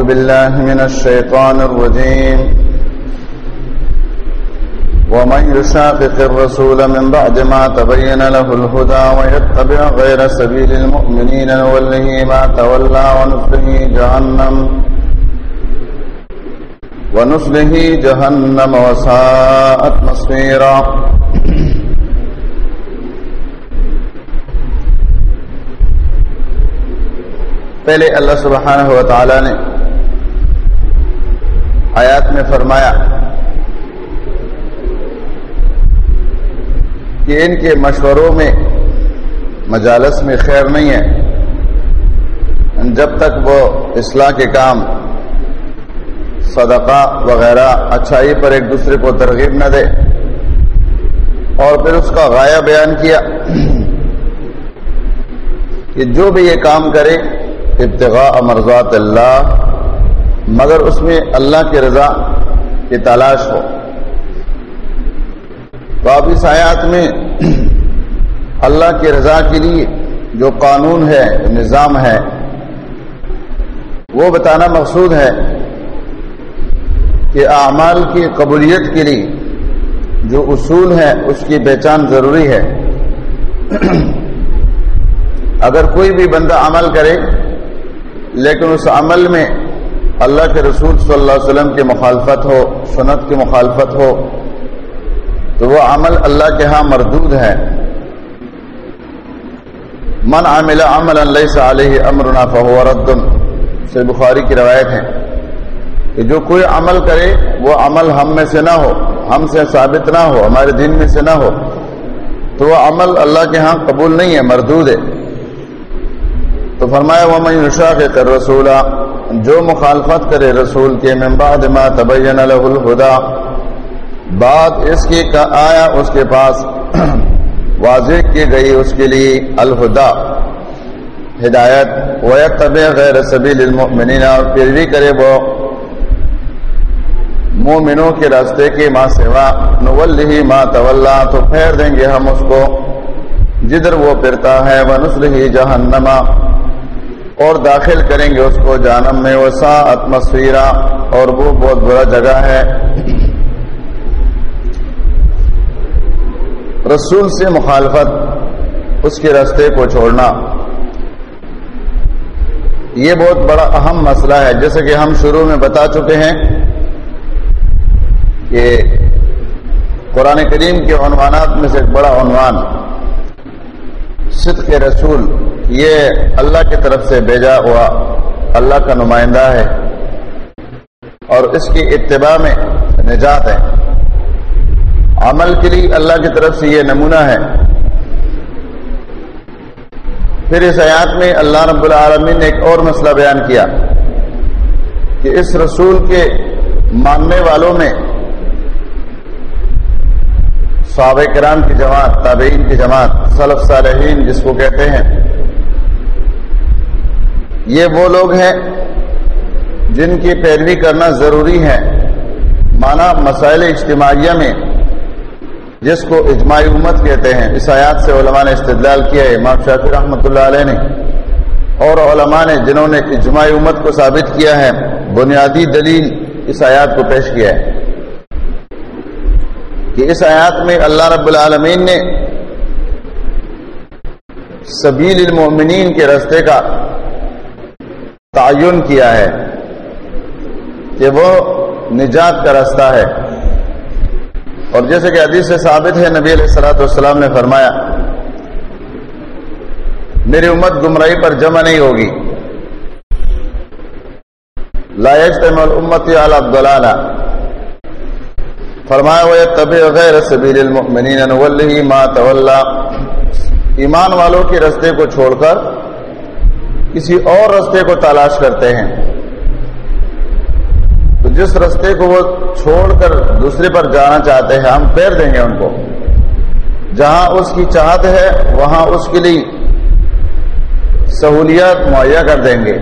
أعوذ بالله من الشيطان الرجيم. ومن يشاقق الرسول من بعد ما تبين له الهدى ويتبع غير سبيل المؤمنين نوله ما تولى ونصله جهنم. ونصله جهنم وساءت مصيرا. پہلے اللہ سبحانہ و تعالی نے آیات میں فرمایا کہ ان کے مشوروں میں مجالس میں خیر نہیں ہے۔ جب تک وہ اصلاح کے کام، صدقہ وغیرہ اچھائی پر ایک دوسرے کو ترغیب نہ دے اور پھر اس کا غایہ بیان کیا کہ جو بھی یہ کام کرے، ابتغاء مرضات اللہ مگر اس میں اللہ کی رضا کی تلاش ہو۔ تو اب اس آیات میں اللہ کی رضا کے لیے جو قانون ہے، نظام ہے، وہ بتانا مقصود ہے کہ اعمال کی قبولیت کے لیے جو اصول ہے، اس کی پہچان ضروری ہے۔ اگر کوئی بھی بندہ عمل کرے، لیکن اس عمل میں اللہ کے رسول صلی اللہ علیہ وسلم کی مخالفت ہو، سنت کی مخالفت ہو، تو وہ عمل اللہ کے ہاں مردود ہے۔ من عمل عمل اللہ علیہ امرنا فہو رد۔ سے بخاری کی روایت ہے کہ جو کوئی عمل کرے، وہ عمل ہم میں سے نہ ہو، ہم سے ثابت نہ ہو، ہمارے دین میں سے نہ ہو۔ تو وہ عمل اللہ کے ہاں قبول نہیں ہے، مردود ہے۔ تو فرمایا وہ میں نشا کے کر رسولہ جو مخالفت کرے رسول کے ممباد ما تبین له الہدا، بات اس کی کا آیا اس کے پاس واضح کی گئی اس کے لیے الہدا۔ ہدایت ویتب غیر سبیل المؤمنین اور پھر بھی کرے وہ مومنوں کے راستے کی ماں سوا۔ نولہ ما تولا۔ تو پھیر دیں گے ہم اس کو۔ جدھر وہ پھرتا ہے وہ نسل جہنما۔ اور داخل کریں گے اس کو جانم میں۔ وسا اتمسفیرہ اور وہ بہت برا جگہ ہے۔ رسول سے مخالفت، اس کے راستے کو چھوڑنا۔ یہ بہت بڑا اہم مسئلہ ہے۔ جیسے کہ ہم شروع میں بتا چکے ہیں کہ قرآن کریم کے عنوانات میں سے ایک بڑا عنوان، صدق رسول۔ یہ اللہ کی طرف سے بھیجا ہوا اللہ کا نمائندہ ہے اور اس کی اتباع میں نجات ہے۔ عمل کے لیے اللہ کی طرف سے یہ نمونہ ہے۔ پھر اس آیات میں اللہ رب العالمین نے ایک اور مسئلہ بیان کیا کہ اس رسول کے ماننے والوں میں صحابہ کرام کی جماعت، تابعین کی جماعت صلف صالحین جس کو کہتے ہیں یہ وہ لوگ ہیں جن کی پیروی کرنا ضروری ہے مانا مسائل اجتماعیہ میں، جس کو اجماعی امت کہتے ہیں۔ اس آیات سے علماء نے استدلال کیا ہے، امام شافی رحمۃ اللہ علیہ نے۔ اور علماء نے جنہوں نے اجماعی امت کو ثابت کیا ہے، بنیادی دلیل اس آیات کو پیش کیا ہے۔ کہ اس آیات میں اللہ رب العالمین نے سبیل المؤمنین کے رستے کا تعین کیا ہے کہ وہ نجات کا راستہ ہے۔ اور جیسے کہ حدیث سے ثابت ہے، نبی علیہ السلاۃ والسلام نے فرمایا، میری امت گمراہی پر جمع نہیں ہوگی۔ امت عبداللہ فرمایا، وہ طب غیر سبیل المؤمنین ما تولا۔ ایمان والوں کے رستے کو چھوڑ کر کسی اور رستے کو تلاش کرتے ہیں۔ تو جس رستے کو وہ چھوڑ کر دوسرے پر جانا چاہتے ہیں، ہم پھیر دیں گے ان کو۔ جہاں اس کی چاہت ہے، وہاں اس کے لیے سہولیات مہیا کر دیں گے۔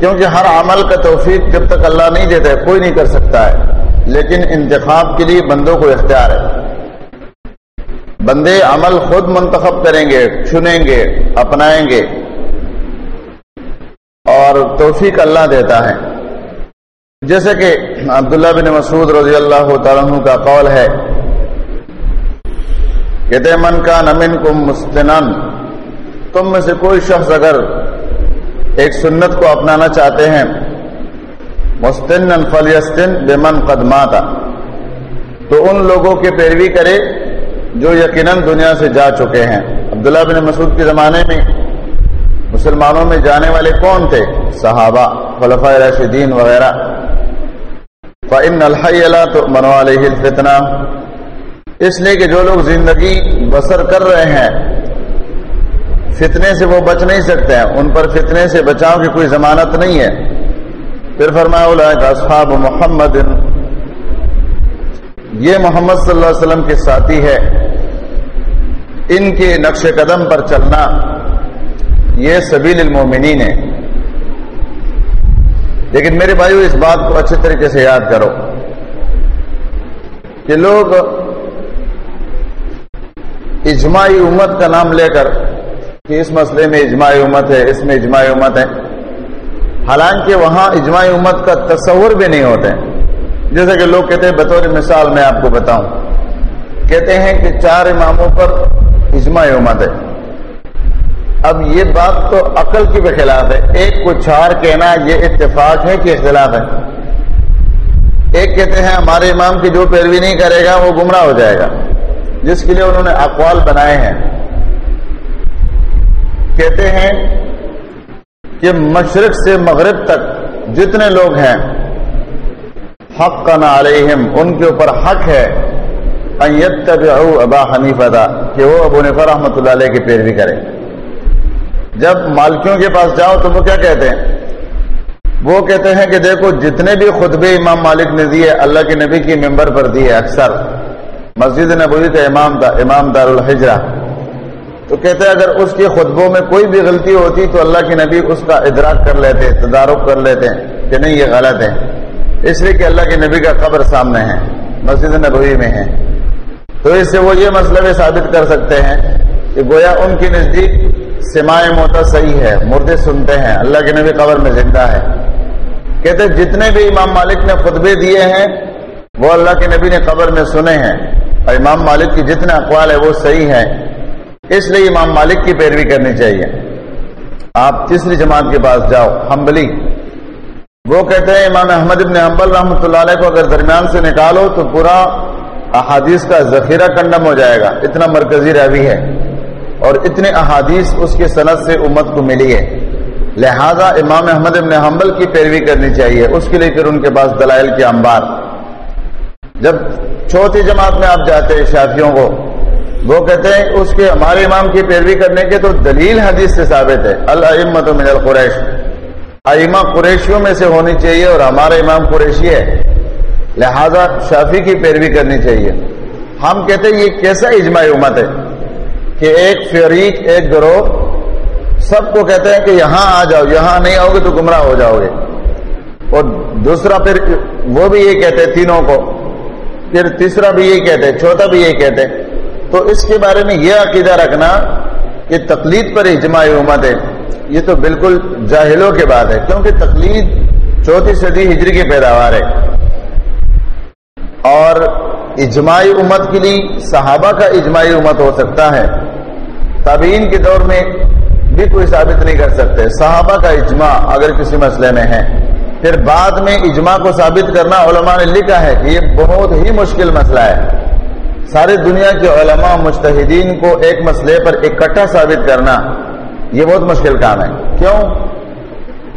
کیونکہ ہر عمل کا توفیق جب تک اللہ نہیں دیتا ہے، کوئی نہیں کر سکتا ہے۔ لیکن انتخاب کے لیے بندوں کو اختیار ہے۔ بندے عمل خود منتخب کریں گے، چنیں گے، اپنائیں گے۔ اور توفیق اللہ دیتا ہے۔ جیسے کہ عبداللہ بن مسعود رضی اللہ تعالیٰ کا قول ہے، کہتے من کا نمن کو مستنن تم میں سے کوئی شخص اگر ایک سنت کو اپنانا چاہتے ہیں مستن فلیستن بمن قدماتا تو ان لوگوں کی پیروی کرے۔ جو یقیناً دنیا سے جا چکے ہیں۔ عبداللہ بن مسعود کے زمانے میں مسلمانوں میں جانے والے کون تھے؟ صحابہ خلفۂ راشدین وغیرہ۔ فعن الحیہ تو علیہ الفتنہ اس لیے کہ جو لوگ زندگی بسر کر رہے ہیں، فتنے سے وہ بچ نہیں سکتے ہیں۔ ان پر فتنے سے بچاؤ کی کوئی ضمانت نہیں ہے۔ پھر فرمایا اصحاب محمد۔ یہ محمد صلی اللہ علیہ وسلم کے ساتھی ہے۔ ان کے نقش قدم پر چلنا یہ سبیل المومنین ہے۔ لیکن میرے بھائیو، اس بات کو اچھے طریقے سے یاد کرو کہ لوگ اجماعی امت کا نام لے کر کہ اس مسئلے میں اجماعی امت ہے، اس میں اجماعی امت ہے۔ حالانکہ وہاں اجماعی امت کا تصور بھی نہیں ہوتے جیسے کہ لوگ کہتے ہیں، بطور مثال میں آپ کو بتاؤں۔ کہتے ہیں کہ چار اماموں پر اجماعی امت ہے۔ اب یہ بات تو عقل کی بھی خلاف ہے۔ ایک کو چار کہنا یہ اتفاق ہے کہ اختلاف ہے۔ ایک کہتے ہیں ہمارے امام کی جو پیروی نہیں کرے گا وہ گمراہ ہو جائے گا۔ جس کے لیے انہوں نے اقوال بنائے ہیں۔ کہتے ہیں کہ مشرق سے مغرب تک جتنے لوگ ہیں حق کا نہ علیہم، ان کے اوپر حق ہے۔ ابا حنیف ادا کہ وہ ابو نفر رحمۃ اللہ علیہ کی پیروی کرے۔ جب مالکیوں کے پاس جاؤ تو وہ کیا کہتے ہیں؟ وہ کہتے ہیں کہ دیکھو، جتنے بھی خطبے امام مالک نے دیے، اللہ کے نبی کی ممبر پر دیے اکثر۔ مسجد نبوی کا امام تھا امام دار الحجرہ تو کہتے ہیں، اگر اس کے خطبوں میں کوئی بھی غلطی ہوتی تو اللہ کے نبی اس کا ادراک کر لیتے، تدارک کر لیتے کہ نہیں، یہ غلط ہے۔ اس لیے کہ اللہ کے نبی کا قبر سامنے ہے، مسجد نبوی میں ہے۔ تو اس سے وہ یہ مسئلہ بھی ثابت کر سکتے ہیں کہ گویا ان کے نزدیک سماع موتا صحیح ہے، مردے سنتے ہیں، اللہ کے نبی قبر میں زندہ ہے۔ کہتے جتنے بھی امام مالک نے خطبے دیے ہیں، وہ اللہ کے نبی نے قبر میں سنے ہیں۔ اور امام مالک کی جتنے اقوال ہے وہ صحیح ہے اس لیے امام مالک کی پیروی کرنی چاہیے۔ آپ تیسری جماعت کے پاس جاؤ ہمبلی وہ کہتے ہیں امام احمد ابن حنبل رحمۃ اللہ علیہ کو اگر درمیان سے نکالو تو پورا احادیث کا ذخیرہ کنڈم ہو جائے گا۔ اتنا مرکزی روی ہے۔ اور اتنے احادیث اس کی صنعت سے امت کو ملی ہے۔ لہذا امام احمد ابن حنبل کی پیروی کرنی چاہیے۔ اس کے لیے پھر ان کے پاس دلائل کے انبار۔ جب چوتھی جماعت میں آپ جاتے ہیں شافیوں کو، وہ کہتے ہیں اس کے ہمارے امام کی پیروی کرنے کے تو دلیل حدیث سے ثابت ہے۔ المت من القریش۔ ائمہ قریشیوں میں سے ہونی چاہیے اور ہمارا امام قریشی ہے لہذا شافی کی پیروی کرنی چاہیے۔ ہم کہتے ہیں یہ کیسا اجماعی امت ہے کہ ایک فریق، ایک گروہ سب کو کہتے ہیں کہ یہاں آ جاؤ، یہاں نہیں آؤ گے تو گمراہ ہو جاؤ گے۔ اور دوسرا پھر وہ بھی یہ کہتے تینوں کو۔ پھر تیسرا بھی یہی کہتے چوتھا بھی یہی کہتے تو اس کے بارے میں یہ عقیدہ رکھنا کہ تقلید پر اجماع امت ہے۔ یہ تو بالکل جاہلوں کے بات ہے، کیونکہ تقلید چوتھی صدی ہجری کی پیداوار ہے۔ اور اجماعی امت کے لیے صحابہ کا اجماعی امت ہو سکتا ہے۔ تابعین کے دور میں بھی کوئی ثابت نہیں کر سکتے۔ صحابہ کا اجماع اگر کسی مسئلے میں ہے۔ پھر بعد میں اجماع کو ثابت کرنا علماء نے لکھا ہے کہ یہ بہت ہی مشکل مسئلہ ہے۔ ساری دنیا کے علماء مشتحدین کو ایک مسئلے پر اکٹھا ثابت کرنا یہ بہت مشکل کام ہے۔ کیوں؟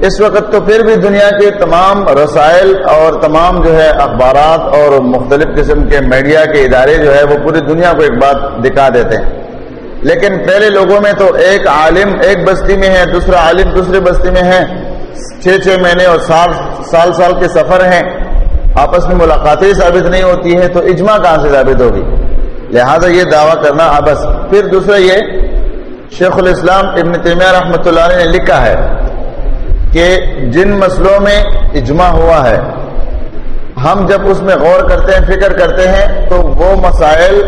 اس وقت تو پھر بھی دنیا کے تمام رسائل اور تمام جو ہے اخبارات اور مختلف قسم کے میڈیا کے ادارے جو ہے وہ پوری دنیا کو ایک بات دکھا دیتے ہیں۔ لیکن پہلے لوگوں میں تو ایک عالم ایک بستی میں ہے، دوسرا عالم دوسری بستی میں ہے۔ چھ چھ مہینے اور سال سال سال کے سفر ہیں۔ آپس میں ملاقاتیں ثابت نہیں ہوتی ہیں تو اجماع کہاں سے ثابت ہوگی؟ لہذا یہ دعویٰ کرنا آبس پھر دوسرا یہ شیخ الاسلام ابن تیمیہ رحمۃ اللہ علیہ نے لکھا ہے کہ جن مسئلوں میں اجماع ہوا ہے، ہم جب اس میں غور کرتے ہیں، فکر کرتے ہیں، تو وہ مسائل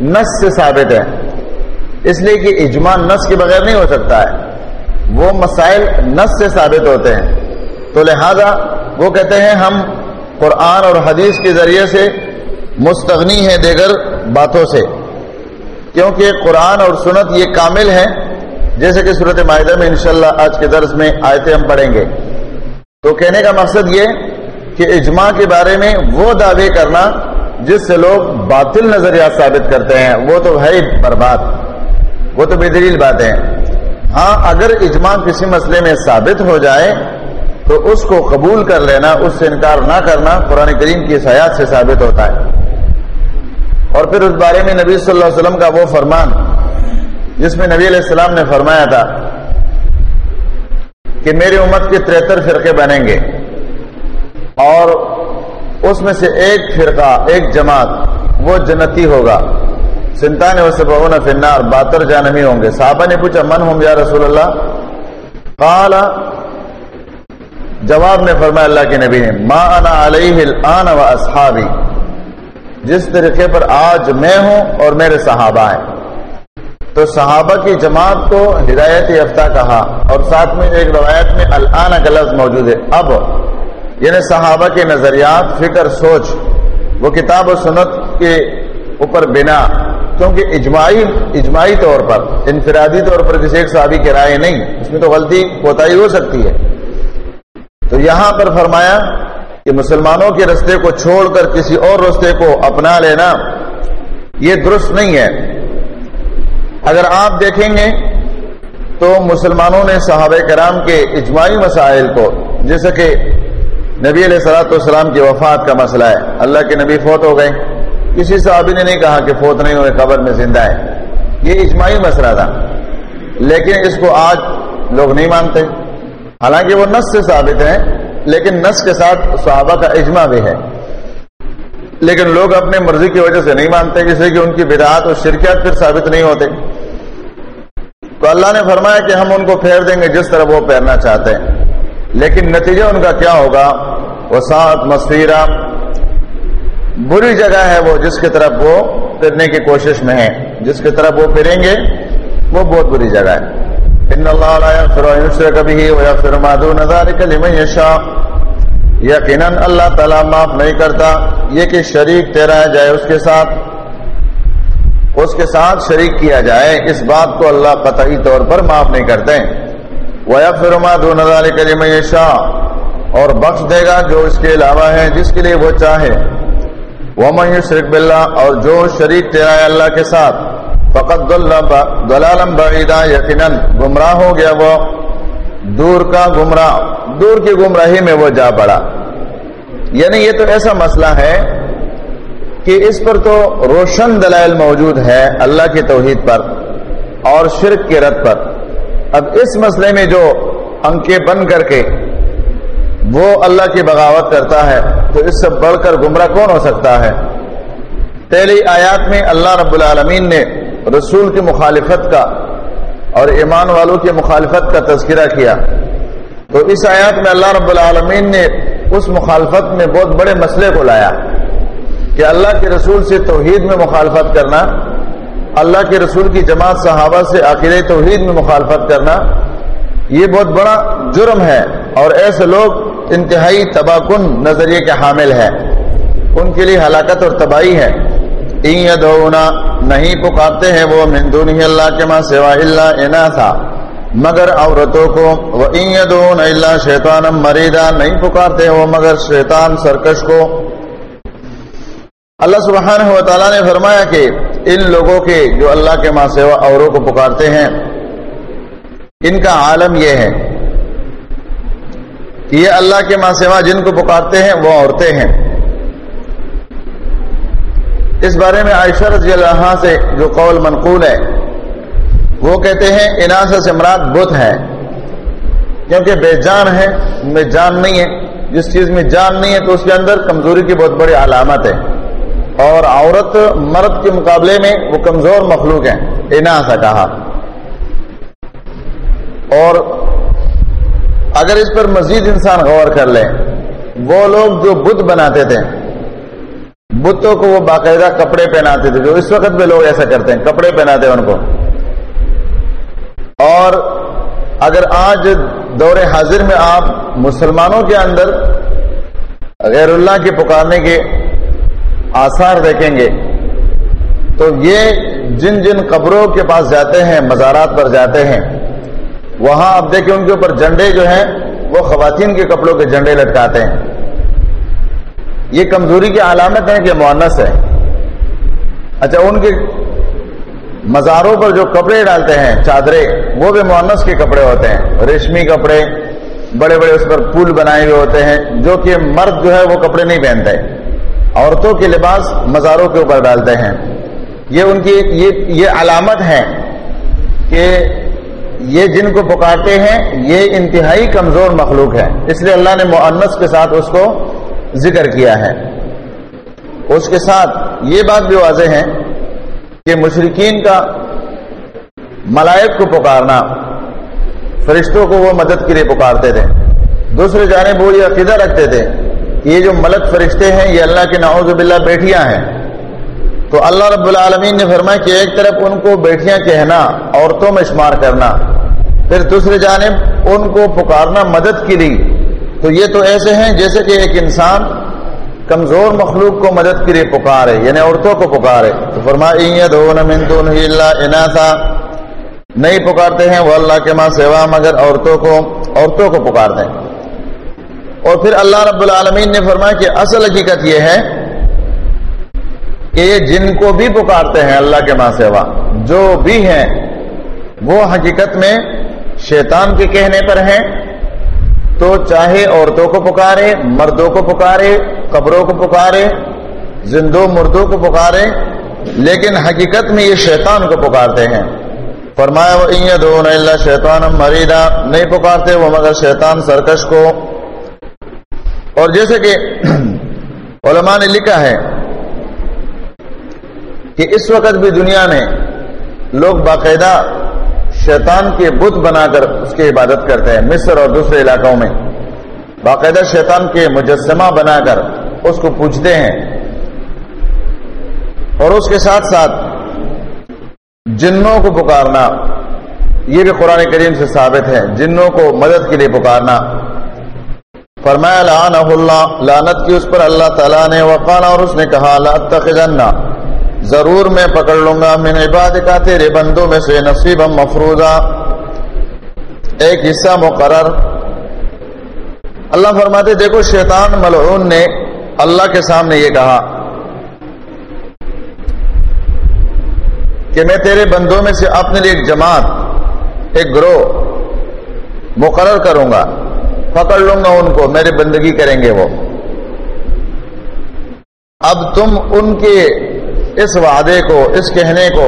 نس سے ثابت ہیں۔ اس لیے کہ اجماع نس کے بغیر نہیں ہو سکتا ہے۔ وہ مسائل نس سے ثابت ہوتے ہیں۔ تو لہذا وہ کہتے ہیں، ہم قرآن اور حدیث کے ذریعے سے مستغنی ہے دیگر باتوں سے۔ کیونکہ قرآن اور سنت یہ کامل ہے جیسے کہ صورت معاہدہ میں انشاءاللہ آج کے درس میں آیتیں ہم پڑھیں گے۔ تو کہنے کا مقصد یہ کہ اجماع کے بارے میں وہ دعوے کرنا جس سے لوگ باطل نظریات ثابت کرتے ہیں، وہ تو ہے برباد۔ وہ تو بے دلیل باتیں ہاں اگر اجماع کسی مسئلے میں ثابت ہو جائے تو اس کو قبول کر لینا، اس سے انکار نہ کرنا قرآن کریم کی سیاحت سے ثابت ہوتا ہے۔ اور پھر اس بارے میں نبی صلی اللہ علیہ وسلم کا وہ فرمان جس میں نبی علیہ السلام نے فرمایا تھا کہ میری امت کے تریہتر فرقے بنیں گے اور اس میں سے ایک فرقہ، ایک جماعت، وہ جنتی ہوگا۔ سنتان و سب فنار باتر جانمی ہوں گے۔ صحابہ نے پوچھا، من ہوں یا رسول اللہ؟ قال، جواب میں فرمایا اللہ کے نبی نے، ما انا علیہ الان و اصحابی۔ جس طریقے پر آج میں ہوں اور میرے صحابہ ہیں۔ تو صحابہ کی جماعت کو ہدایت یافتہ کہا اور ساتھ میں ایک روایت میں الان کا لفظ موجود ہے۔ اب یعنی صحابہ کے نظریات، فکر، سوچ، وہ کتاب و سنت کے اوپر بنا۔ کیونکہ اجماعی اجماعی طور پر، انفرادی طور پر کسی ایک صحابی کی رائے نہیں، اس میں تو غلطی، کوتاہی ہو سکتی ہے۔ تو یہاں پر فرمایا کہ مسلمانوں کے رستے کو چھوڑ کر کسی اور رستے کو اپنا لینا یہ درست نہیں ہے۔ اگر آپ دیکھیں گے تو مسلمانوں نے صحابہ کرام کے اجماعی مسائل کو، جیسے کہ نبی علیہ سلاۃ والسلام کی وفات کا مسئلہ ہے، اللہ کے نبی فوت ہو گئے۔ کسی صحابی نے نہیں کہا کہ فوت نہیں ہوئے، قبر میں زندہ ہے یہ اجماعی مسئلہ تھا۔ لیکن اس کو آج لوگ نہیں مانتے۔ حالانکہ وہ نس سے ثابت ہیں، لیکن نس کے ساتھ صحابہ کا اجماع بھی ہے۔ لیکن لوگ اپنے مرضی کی وجہ سے نہیں مانتے جسے کہ ان کی بدعات اور شرکیات پھر ثابت نہیں ہوتے۔ تو اللہ نے فرمایا کہ ہم ان کو پھیر دیں گے جس طرح وہ پھیرنا چاہتے ہیں۔ لیکن نتیجہ ان کا کیا ہوگا؟ وہ سات مستیرہ بری جگہ ہے وہ جس کی طرف وہ پھرنے کی کوشش میں ہے۔ جس کی طرف وہ پھریں گے، وہ بہت بری جگہ ہے۔ ان اللہ لا يغفر اللہ تعالی معاف نہیں کرتا۔ یہ کہ شریک ٹھہرایا جائے اس کے ساتھ۔ اس کے ساتھ شریک کیا جائے، اس بات کو اللہ قطعی طور پر معاف نہیں کرتے۔ وَيَغْفِرُ مَا دُونَ ذَلِكَ يَشَاءُ۔ اور بخش دے گا جو اس کے علاوہ ہے، جس کے لیے وہ چاہے۔ وَمَن يُشْرِكْ بِاللَّهِ، اور جو شریک ٹھہرائے اللہ کے ساتھ۔ فقط دلالم بعیدہ یقیناً گمراہ ہو گیا وہ۔ دور کا گمراہ، دور کی گمراہی میں وہ جا پڑا۔ یعنی یہ تو ایسا مسئلہ ہے کہ اس پر تو روشن دلائل موجود ہے اللہ کی توحید پر اور شرک کے رد پر۔ اب اس مسئلے میں جو انکے بن کر کے وہ اللہ کی بغاوت کرتا ہے، تو اس سے بڑھ کر گمراہ کون ہو سکتا ہے؟ پہلی آیات میں اللہ رب العالمین نے رسول کی مخالفت کا اور ایمان والوں کی مخالفت کا تذکرہ کیا۔ تو اس آیات میں اللہ رب العالمین نے اس مخالفت میں بہت بڑے مسئلے کو لایا۔ کہ اللہ کے رسول سے توحید میں مخالفت کرنا، اللہ کے رسول کی جماعت صحابہ سے عقیدہ توحید میں مخالفت کرنا، یہ بہت بڑا جرم ہے اور ایسے لوگ انتہائی تباہ کن نظریے کے حامل ہیں۔ ان کے لیے ہلاکت اور تباہی ہے۔ نہیں پکارتے ہیں وہ مندون اللہ کے ماں سوا اللہ انا تھا مگر عورتوں کو وہ اللہ شیطان مریدا نہیں پکارتے وہ مگر شیطان سرکش کو اللہ سبحانہ و تعالیٰ نے فرمایا کہ ان لوگوں کے جو اللہ کے ماں سوا اوروں کو پکارتے ہیں، ان کا عالم یہ ہے کہ یہ اللہ کے ماں سوا جن کو پکارتے ہیں، وہ عورتیں ہیں۔ اس بارے میں عائشہ رضی اللہ سے جو قول منقول ہے، وہ کہتے ہیں اناسا سے بت ہے۔ کیونکہ بے جان ہے میں جان نہیں ہے۔ جس چیز میں جان نہیں ہے تو اس کے اندر کمزوری کی بہت بڑی علامت ہے۔ اور عورت مرد کے مقابلے میں وہ کمزور مخلوق ہے اناسا کہا۔ اور اگر اس پر مزید انسان غور کر لے، وہ لوگ جو بدھ بناتے تھے، بتوں کو وہ باقاعدہ کپڑے پہناتے تھے، جو اس وقت بھی لوگ ایسا کرتے ہیں، کپڑے پہناتے ہیں ان کو۔ اور اگر آج دور حاضر میں آپ مسلمانوں کے اندر غیر اللہ کے پکارنے کے آثار دیکھیں گے۔ تو یہ جن جن قبروں کے پاس جاتے ہیں، مزارات پر جاتے ہیں، وہاں آپ دیکھیں ان کے اوپر جھنڈے جو ہیں، وہ خواتین کے کپڑوں کے جھنڈے لٹکاتے ہیں۔ یہ کمزوری کی علامت ہے کہ معنس ہے۔ اچھا ان کے مزاروں پر جو کپڑے ڈالتے ہیں، چادرے، وہ بھی معنس کے کپڑے ہوتے ہیں۔ ریشمی کپڑے، بڑے بڑے اس پر پھول بنائے ہوئے ہوتے ہیں، جو کہ مرد جو ہے، وہ کپڑے نہیں پہنتے۔ عورتوں کے لباس مزاروں کے اوپر ڈالتے ہیں۔ یہ ان کی یہ یہ علامت ہے کہ یہ جن کو پکارتے ہیں، یہ انتہائی کمزور مخلوق ہے۔ اس لیے اللہ نے معنس کے ساتھ اس کو ذکر کیا ہے۔ اس کے ساتھ یہ بات بھی واضح ہے کہ مشرقین کا ملائک کو پکارنا، فرشتوں کو وہ مدد کے لیے پکارتے تھے۔ دوسرے جانب وہ یہ عقیدہ رکھتے تھے یہ جو ملک فرشتے ہیں، یہ اللہ کے نعوذ باللہ بیٹیاں ہیں۔ تو اللہ رب العالمین نے فرمایا کہ ایک طرف ان کو بیٹیاں کہنا، عورتوں میں شمار کرنا، پھر دوسری جانب ان کو پکارنا مدد کے لیے تو یہ تو ایسے ہیں جیسے کہ ایک انسان کمزور مخلوق کو مدد کے لیے پکارے یعنی عورتوں کو پکارے۔ تو فرمایا تھا نہیں پکارتے ہیں وہ اللہ کے ماں سیوا مگر عورتوں کو عورتوں کو پکارتے ہیں۔ اور پھر اللہ رب العالمین نے فرمایا کہ اصل حقیقت یہ ہے کہ یہ جن کو بھی پکارتے ہیں اللہ کے ماں سیوا، جو بھی ہیں، وہ حقیقت میں شیطان کے کہنے پر ہیں۔ تو چاہے عورتوں کو پکارے، مردوں کو پکارے، قبروں کو پکارے، زندوں، مردوں کو پکارے، لیکن حقیقت میں یہ شیطان کو پکارتے ہیں۔ فرمایا وہ شیطان مریدا نہیں پکارتے وہ مگر شیطان سرکش کو۔ اور جیسے کہ علماء نے لکھا ہے کہ اس وقت بھی دنیا میں لوگ باقاعدہ شیطان کے بت بنا کر اس کی عبادت کرتے ہیں، مصر اور دوسرے علاقوں میں۔ باقاعدہ شیطان کے مجسمہ بنا کر اس کو پوچھتے ہیں۔ اور اس کے ساتھ ساتھ جنوں کو پکارنا، یہ بھی قرآن کریم سے ثابت ہے، جنوں کو مدد کے لیے پکارنا۔ فرمایا لعنہ اللہ، لعنت کی اس پر اللہ تعالیٰ نے وقال اور اس نے کہا، لا ضرور میں پکڑ لوں گا میں عباد کا تیرے بندوں میں سے نصیب مفروضہ ایک حصہ مقرر. اللہ فرماتے، دیکھو، شیطان ملعون نے اللہ کے سامنے یہ کہا کہ میں تیرے بندوں میں سے اپنے لیے ایک جماعت، ایک گروہ مقرر کروں گا. پکڑ لوں گا ان کو میری بندگی کریں گے وہ۔ اب تم ان کے اس وعدے کو، اس کہنے کو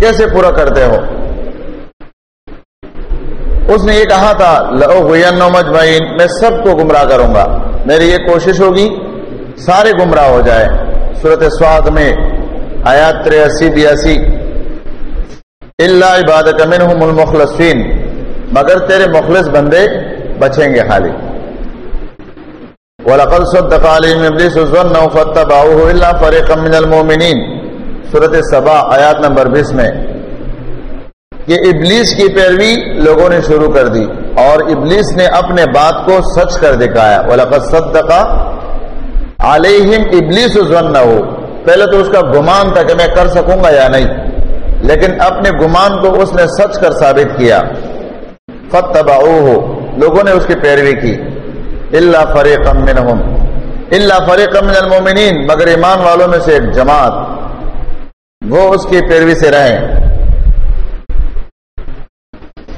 کیسے پورا کرتے ہو؟ اس نے یہ کہا تھا لو مجمعین میں سب کو گمراہ کروں گا۔ میری یہ کوشش ہوگی، سارے گمراہ ہو جائے صورت سواد میں آیات تریاسی، بیاسی۔ اللہ عبادت منہم المخلصین۔ مگر تیرے مخلص بندے بچیں گے خالی۔ وَلَقَدْ صَدَّقَ عَلَيْهِمْ إِبْلِيسُ ظَنَّهُ فَاتَّبَعُوهُ إِلَّا فَرِيقًا مِنَ الْمُؤْمِنِينَ۔ سورۃ سبا آیات نمبر 20 میں۔ یہ ابلیس کی پیروی لوگوں نے شروع کر دی اور ابلیس نے اپنے بات کو سچ کر دکھایا۔ وَلَقَدْ صَدَّقَ عَلَيْهِمْ إِبْلِيسُ ظَنَّهُ۔ پہلے تو اس کا گمان تھا کہ میں کر سکوں گا یا نہیں، لیکن اپنے گمان کو اس نے سچ کر ثابت کیا۔ فَاتَّبَعُوهُ۔ لوگوں نے اس کی پیروی کی۔ اللہ فریق منہم اللہ فریق من المومنین مگر ایمان والوں میں سے ایک جماعت۔ وہ اس کی پیروی سے رہے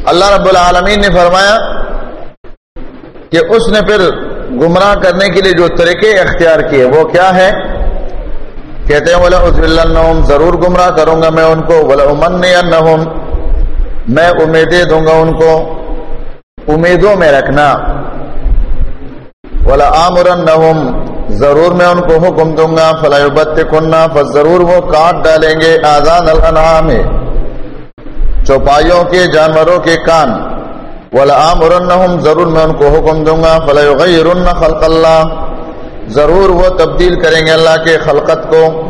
اللہ رب العالمین نے فرمایا کہ اس نے پھر گمراہ کرنے کے لیے جو طریقے اختیار کیے، وہ کیا ہے کہتے ہیں بولا اس ضرور گمراہ کروں گا میں ان کو۔ بولا امن میں امیدیں دوں گا ان کو۔ امیدوں میں رکھنا۔ ولا آمرن ضرور میں ان کو حکم دوں گا۔ فلاحبت کننا ضرور وہ کاٹ ڈالیں گے۔ آزاد الانعام چوپائیوں کے، جانوروں کے کان۔ ولا آمرن ضرور میں ان کو حکم دوں گا۔ فلاح خلق اللہ ضرور وہ تبدیل کریں گے اللہ کے خلقت کو۔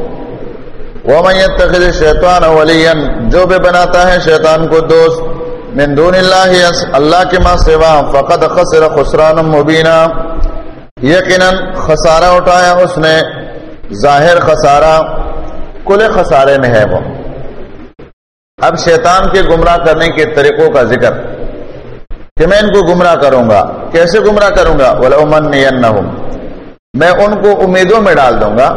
وہ میں شیطان ولی جو بھی بناتا ہے شیطان کو دوست۔ من دون اللہ اللہ کے ماں سوا فقط خسر خسران مبینہ یقیناً خسارہ اٹھایا اس نے، ظاہر خسارہ کل خسارے میں ہے وہ۔ اب شیطان کے گمراہ کرنے کے طریقوں کا ذکر۔ کہ میں ان کو گمراہ کروں گا۔ کیسے گمراہ کروں گا؟ ولمن میں ان کو امیدوں میں ڈال دوں گا۔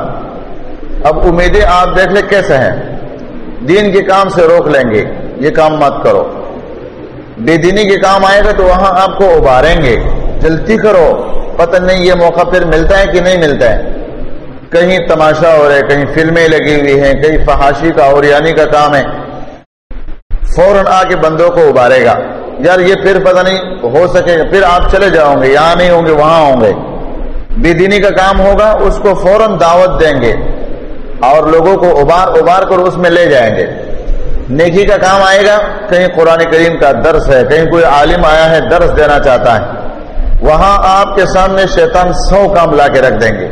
اب امیدیں آپ دیکھ لیں کیسے ہیں۔ دین کے کام سے روک لیں گے۔ یہ کام مت کرو۔ بے دینی کے کام آئے گا تو وہاں آپ کو ابھاریں گے۔ جلدی کرو۔ پتہ نہیں یہ موقع پھر ملتا ہے کہ نہیں ملتا ہے۔ کہیں تماشا ہو رہا ہے، کہیں فلمیں لگی ہوئی ہیں، کہیں فحاشی کا اور یعنی کا کام ہے۔ فوراً آ کے بندوں کو ابھارے گا۔ یار یہ پھر پتہ نہیں ہو سکے گا۔ پھر آپ چلے جاؤ گے، یہاں نہیں ہوں گے، وہاں ہوں گے۔ بے دینی کا کام ہوگا، اس کو فوراً دعوت دیں گے۔ اور لوگوں کو ابار ابار کر اس میں لے جائیں گے۔ نیکی کا کام آئے گا، کہیں قرآن کریم کا درس ہے، کہیں کوئی عالم آیا ہے، درس دینا چاہتا ہے۔ وہاں آپ کے سامنے شیطان سو کام لا کے رکھ دیں گے۔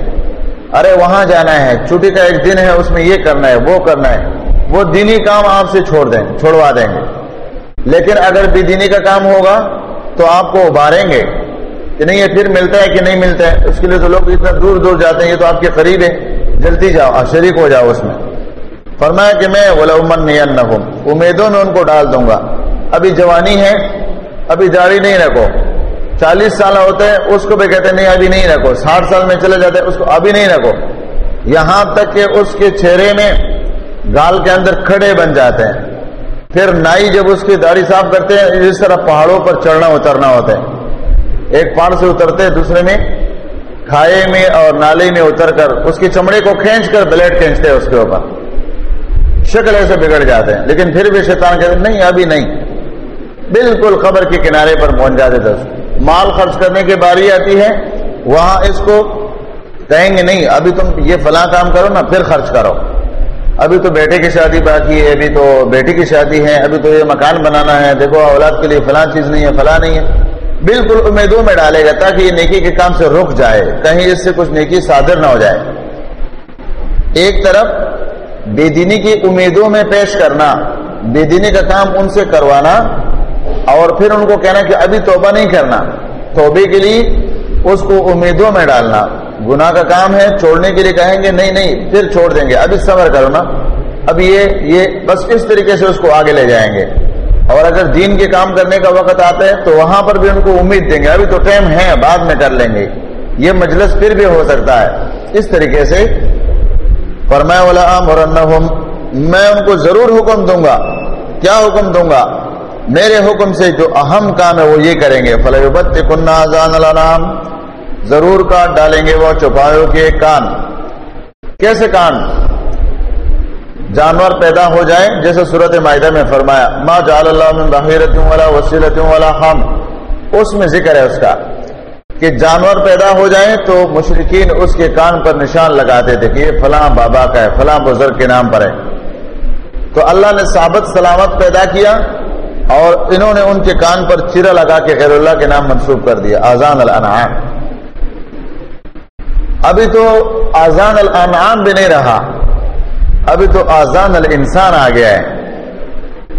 ارے، وہاں جانا ہے، چھٹی کا ایک دن ہے، اس میں یہ کرنا ہے، وہ کرنا ہے۔ وہ دینی کام آپ سے چھوڑ دیں، چھوڑوا دیں گے۔ لیکن اگر بھی دینی کا کام ہوگا، تو آپ کو ابھاریں گے۔ کہ نہیں، یہ پھر ملتا ہے کہ نہیں ملتا ہے۔ اس کے لیے تو لوگ اتنا دور دور جاتے ہیں، یہ تو آپ کے قریب ہے۔ جلدی جاؤ شریک ہو جاؤ اس میں۔ فرمایا کہ میں ولامن نہ امیدوں میں ان کو ڈال دوں گا۔ ابھی جوانی ہے، ابھی جاری نہیں رکھو۔ چالیس سال ہوتے ہیں، اس کو بھی کہتے ہیں، نہیں، ابھی نہیں رکھو۔ ساٹھ سال میں چلے جاتے ہیں، اس کو ابھی نہیں رکھو۔ یہاں تک کہ اس کے چہرے میں گال کے اندر کھڑے بن جاتے ہیں۔ پھر نائی جب اس کی داڑھی صاف کرتے ہیں، اس طرح پہاڑوں پر چڑھنا، اترنا ہوتا ہے۔ ایک پہاڑ سے اترتے دوسرے میں کھائے میں اور نالی میں اتر کر، اس کی چمڑے کو کھینچ کر بلیڈ کھینچتے ہیں اس کے اوپر۔ شکل ایسے بگڑ جاتے ہیں۔ لیکن پھر بھی شیطان کہتے نہیں، ابھی نہیں۔ بالکل قبر کے کنارے پر پہنچ جاتے تھے مال خرچ کرنے کی باری آتی ہے، وہاں اس کو کہیں گے، نہیں، ابھی تم یہ فلاں کام کرو نا، پھر خرچ کرو۔ ابھی تو بیٹے کی شادی باقی ہے، ابھی تو بیٹی کی شادی ہے، ابھی تو یہ مکان بنانا ہے۔ دیکھو، اولاد کے لیے فلاں چیز نہیں ہے، فلاں نہیں ہے۔ بالکل امیدوں میں ڈالے گا تاکہ یہ نیکی کے کام سے رک جائے، کہیں اس سے کچھ نیکی صادر نہ ہو جائے۔ ایک طرف بے دینی کی امیدوں میں پیش کرنا بے دینی کا کام ان سے کروانا اور پھر ان کو کہنا کہ ابھی توبہ نہیں کرنا۔ توبے کے لیے اس کو امیدوں میں ڈالنا۔ گناہ کا کام ہے، چھوڑنے کے لیے کہیں گے نہیں نہیں، پھر چھوڑ دیں گے۔ ابھی صبر کرو نا۔ اب یہ یہ بس اس طریقے سے اس کو آگے لے جائیں گے۔ اور اگر دین کے کام کرنے کا وقت آتا ہے تو وہاں پر بھی ان کو امید دیں گے۔ ابھی تو ٹائم ہے، بعد میں کر لیں گے۔ یہ مجلس پھر بھی ہو سکتا ہے۔ اس طریقے سے فرمایا والا میں ان کو ضرور حکم دوں گا۔ کیا حکم دوں گا؟ میرے حکم سے جو اہم کام ہے وہ یہ کریں گے۔ فلبت کنہ ضرور کاٹ ڈالیں گے وہ چوپایوں کے کان۔ کیسے کان؟ جانور پیدا ہو جائیں، جیسے صورت معاہدہ میں فرمایا، ما جعل اللہ من والا وسیلتوں والا ہم اس میں ذکر ہے اس کا۔ کہ جانور پیدا ہو جائیں تو مشرقین اس کے کان پر نشان لگاتے تھے کہ یہ فلاں بابا کا ہے، فلاں بزرگ کے نام پر ہے۔ تو اللہ نے ثابت سلامت پیدا کیا اور انہوں نے ان کے کان پر چیرا لگا کے غیر اللہ کے نام منسوخ کر دیا آزان الانعام۔ ابھی تو آزان الانعام بھی نہیں رہا، ابھی تو آزان الانسان آ گیا ہے۔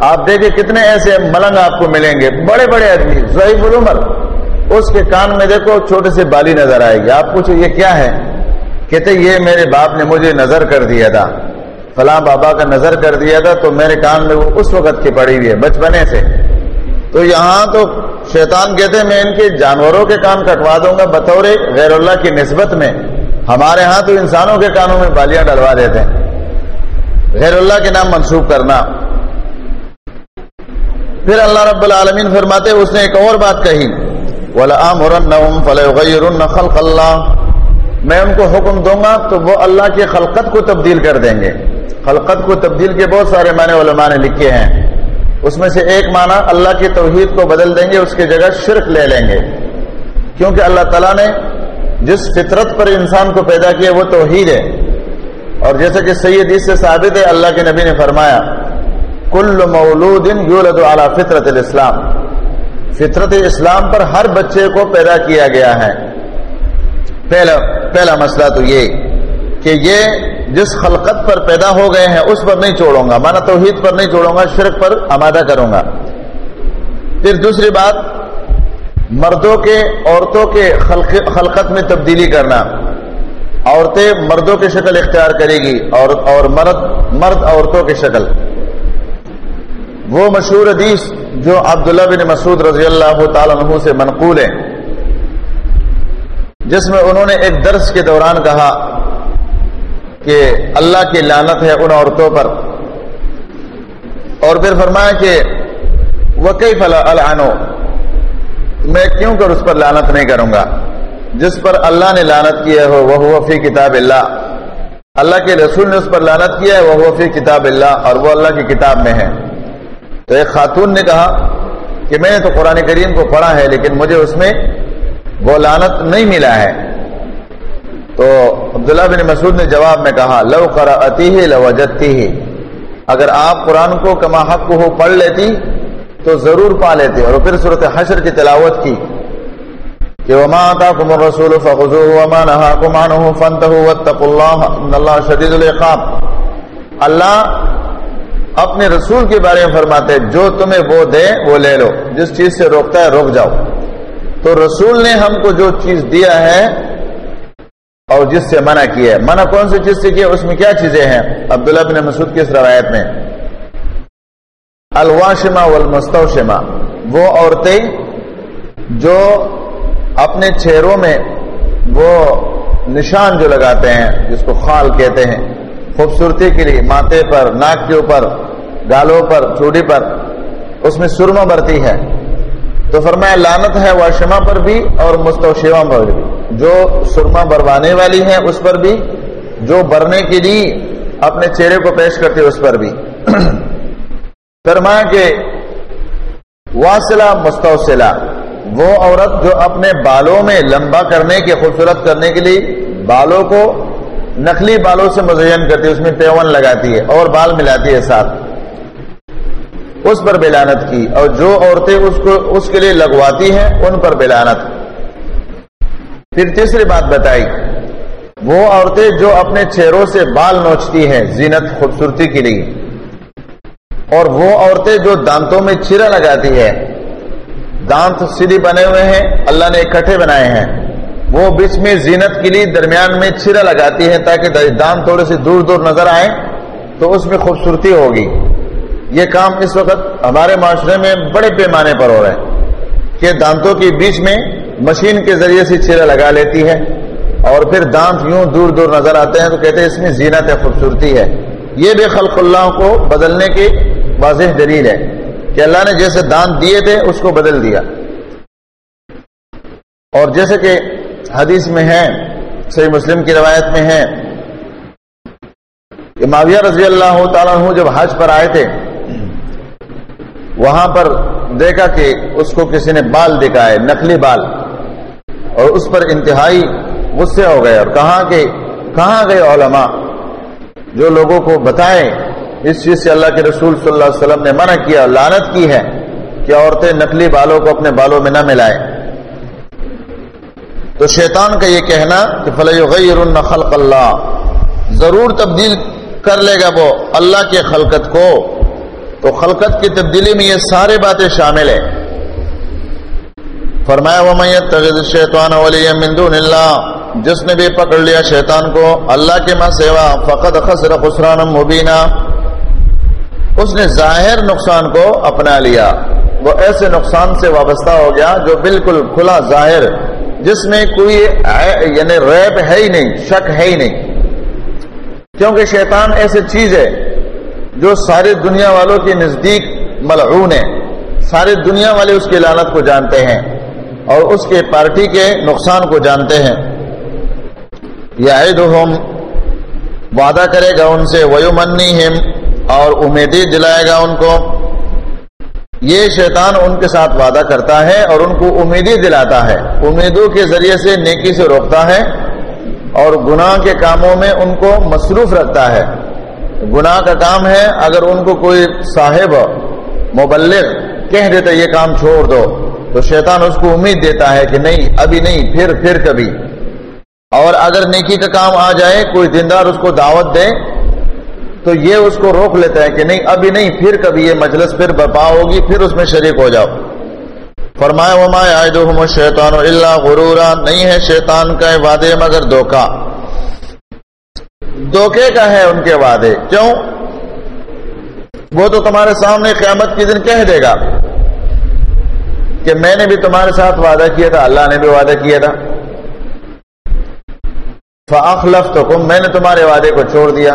آپ دیکھیں کتنے ایسے ملنگ آپ کو ملیں گے، بڑے بڑے آدمی، ضعیف العمر۔ اس کے کان میں دیکھو، چھوٹے سے بالی نظر آئے گی۔ آپ پوچھو، یہ کیا ہے؟ کہتے یہ میرے باپ نے مجھے نظر کر دیا تھا۔ فلاں بابا کا نظر کر دیا تھا، تو میرے کان میں وہ اس وقت کی پڑی ہوئی ہے، بچپنے سے۔ تو یہاں تو شیطان کہتے میں ان کے جانوروں کے کان کٹوا دوں گا، بطور غیر اللہ کی نسبت میں۔ ہمارے ہاں تو انسانوں کے کانوں میں بالیاں ڈلوا دیتے ہیں۔ غیر اللہ کے نام منسوخ کرنا۔ پھر اللہ رب العالمین فرماتے، اس نے ایک اور بات کہی۔ خلق اللہ۔ میں ان کو حکم دوں گا تو وہ اللہ کی خلقت کو تبدیل کر دیں گے۔ خلقت کو تبدیل کے بہت سارے معنی علماء نے لکھے ہیں۔ اس میں سے ایک معنی اللہ کی توحید کو بدل دیں گے، اس کی جگہ شرک لے لیں گے۔ کیونکہ اللہ تعالیٰ نے جس فطرت پر انسان کو پیدا کیا، وہ توحید ہے۔ اور جیسا کہ سید اس سے ثابت ہے، اللہ کے نبی نے فرمایا، کل مولود یولد علی فطرت الاسلام۔ فطرت اسلام پر ہر بچے کو پیدا کیا گیا ہے۔ پہلا پہلا مسئلہ تو یہ کہ یہ جس خلقت پر پیدا ہو گئے ہیں، اس پر نہیں چھوڑوں گا۔ مانا توحید پر نہیں چھوڑوں گا، شرک پر آمادہ کروں گا۔ پھر دوسری بات، مردوں کے، عورتوں کے خلقت میں تبدیلی کرنا۔ عورتیں مردوں کی شکل اختیار کرے گی، اور اور مرد مرد عورتوں کی شکل۔ وہ مشہور حدیث جو عبداللہ بن مسعود رضی اللہ تعالیٰ عنہ سے منقول ہے جس میں انہوں نے ایک درس کے دوران کہا کہ اللہ کی لانت ہے ان عورتوں پر، اور پھر فرمایا کہ وہ کئی فلا الانو میں کیوں کر اس پر لانت نہیں کروں گا؟ جس پر اللہ نے لانت کیا ہو وہ فی کتاب اللہ۔ اللہ کے رسول نے اس پر لانت کیا ہے وہ فی کتاب اللہ، اور وہ اللہ کی کتاب میں ہے۔ تو ایک خاتون نے کہا کہ میں نے تو قرآن کریم کو پڑھا ہے، لیکن مجھے اس میں وہ لانت نہیں ملا ہے۔ تو عبداللہ بن مسعود نے جواب میں کہا، لو قرأتی ہی لو ہی اگر آپ قرآن کو کما حق کو پڑھ لیتی، تو ضرور پا لیتے اور پھر صورت حشر کی تلاوت کی کہ وما آتاکم الرسول فخذوه وما نهاکم عنه فانتهوا واتقوا الله ان الله شدید العقاب۔ اللہ اپنے رسول کے بارے میں فرماتے جو تمہیں وہ دے، وہ لے لو۔ جس چیز سے روکتا ہے روک جاؤ۔ تو رسول نے ہم کو جو چیز دیا ہے اور جس سے منع کیا ہے۔ منع کون سی چیز سے کیا اس میں کیا چیزیں ہیں؟ عبداللہ بن مسعود کی اس روایت میں۔ الواشما والمستوشما وہ عورتیں جو اپنے چہروں میں وہ نشان جو لگاتے ہیں، جس کو خال کہتے ہیں خوبصورتی کے لیے ماتھے پر، ناک کے اوپر، گالوں پر، چوڑی پر، اس میں سرما برتی ہے۔ تو فرمایا لانت ہے واشما پر بھی اور مستوشما پر بھی۔ جو سرما بروانے والی ہے اس پر بھی، جو برنے کے لیے اپنے چہرے کو پیش کرتے اس پر بھی۔ فرمایا کہ، واصلہ مستوصلہ، وہ عورت جو اپنے بالوں میں لمبا کرنے کے خوبصورت کرنے کے لیے بالوں کو نقلی بالوں سے مزین کرتی ہے، اس میں پیون لگاتی ہے اور بال ملاتی ہے ساتھ۔ اس پر بلانت کی اور جو عورتیں اس کو، اس کے لیے لگواتی ہیں، ان پر بلانت۔ پھر تیسری بات بتائی۔ وہ عورتیں جو اپنے چہروں سے بال نوچتی ہیں، زینت، خوبصورتی کے لیے۔ اور وہ عورتیں جو دانتوں میں چیرا لگاتی ہے دانت سیدھی بنے ہوئے ہیں، اللہ نے اکٹھے بنائے ہیں۔ وہ بیچ میں زینت کے لیے درمیان میں چیرا لگاتی ہے تاکہ دانت تھوڑے سے دور دور نظر آئے تو اس میں خوبصورتی ہوگی۔ یہ کام اس وقت ہمارے معاشرے میں بڑے پیمانے پر ہو رہے ہیں کہ دانتوں کے بیچ میں مشین کے ذریعے سے چیرا لگا لیتی ہے اور پھر دانت یوں دور دور نظر آتے ہیں تو کہتے ہیں اس میں زینت ہے خوبصورتی ہے۔ یہ بھی خلق اللہ کو بدلنے کی واضح دلیل ہے کہ اللہ نے جیسے دان دیے تھے، اس کو بدل دیا۔ اور جیسے کہ حدیث میں ہے صحیح مسلم کی روایت میں ہے کہ معاویہ رضی اللہ تعالیٰ عنہ جب حج پر آئے تھے، وہاں پر دیکھا کہ اس کو کسی نے بال دکھائے، نقلی بال، اور اس پر انتہائی غصے ہو گئے۔ اور کہاں کہ کہاں گئے علماء؟ جو لوگوں کو بتائے، اس چیز سے اللہ کے رسول صلی اللہ علیہ وسلم نے منع کیا لانت کی ہے کہ عورتیں نقلی بالوں کو اپنے بالوں میں نہ ملائیں۔ تو شیطان کا یہ کہنا کہ فلح خلق اللہ ضرور تبدیل کر لے گا وہ اللہ کے خلقت کو۔ تو خلقت کی تبدیلی میں یہ سارے باتیں شامل ہیں۔ فرمایا وہ میت شیطان ولی مندون اللہ جس نے بھی پکڑ لیا شیطان کو اللہ کے ماں سیوا فقط خسر خسران مبینہ اس نے ظاہر نقصان کو اپنا لیا۔ وہ ایسے نقصان سے وابستہ ہو گیا جو بالکل کھلا ظاہر جس میں کوئی یعنی ریب ہے ہی نہیں، شک ہے ہی نہیں۔ کیونکہ شیطان ایسی چیز ہے جو ساری دنیا والوں کے نزدیک ملعون ہے۔ ساری دنیا والے اس کی لانت کو جانتے ہیں اور اس کے پارٹی کے نقصان کو جانتے ہیں۔ یا وعدہ کرے گا ان سے ویومنی اور امیدی دلائے گا ان کو۔ یہ شیطان ان کے ساتھ وعدہ کرتا ہے اور ان کو امیدی دلاتا ہے۔ امیدوں کے ذریعے سے نیکی سے روکتا ہے اور گناہ کے کاموں میں ان کو مصروف رکھتا ہے۔ گناہ کا کام ہے اگر ان کو کوئی صاحب، مبلغ کہہ دیتا یہ کام چھوڑ دو، تو شیطان اس کو امید دیتا ہے کہ نہیں، ابھی نہیں، پھر پھر کبھی۔ اور اگر نیکی کا کام آ جائے، کوئی دیندار اس کو دعوت دے تو یہ اس کو روک لیتا ہے کہ نہیں، ابھی نہیں، پھر کبھی یہ مجلس پھر برپا ہوگی، پھر اس میں شریک ہو جاؤ۔ فرمایا وما یعدہم الشیطان الا غرورا۔ نہیں ہے شیطان کا وعدے، مگر دھوکا دھوکے کا ہے ان کے وعدے۔ کیوں؟ وہ تو تمہارے سامنے قیامت کے دن کہہ دے گا کہ میں نے بھی تمہارے ساتھ وعدہ کیا تھا، اللہ نے بھی وعدہ کیا تھا۔ فاخلف تو میں نے تمہارے وعدے کو چھوڑ دیا۔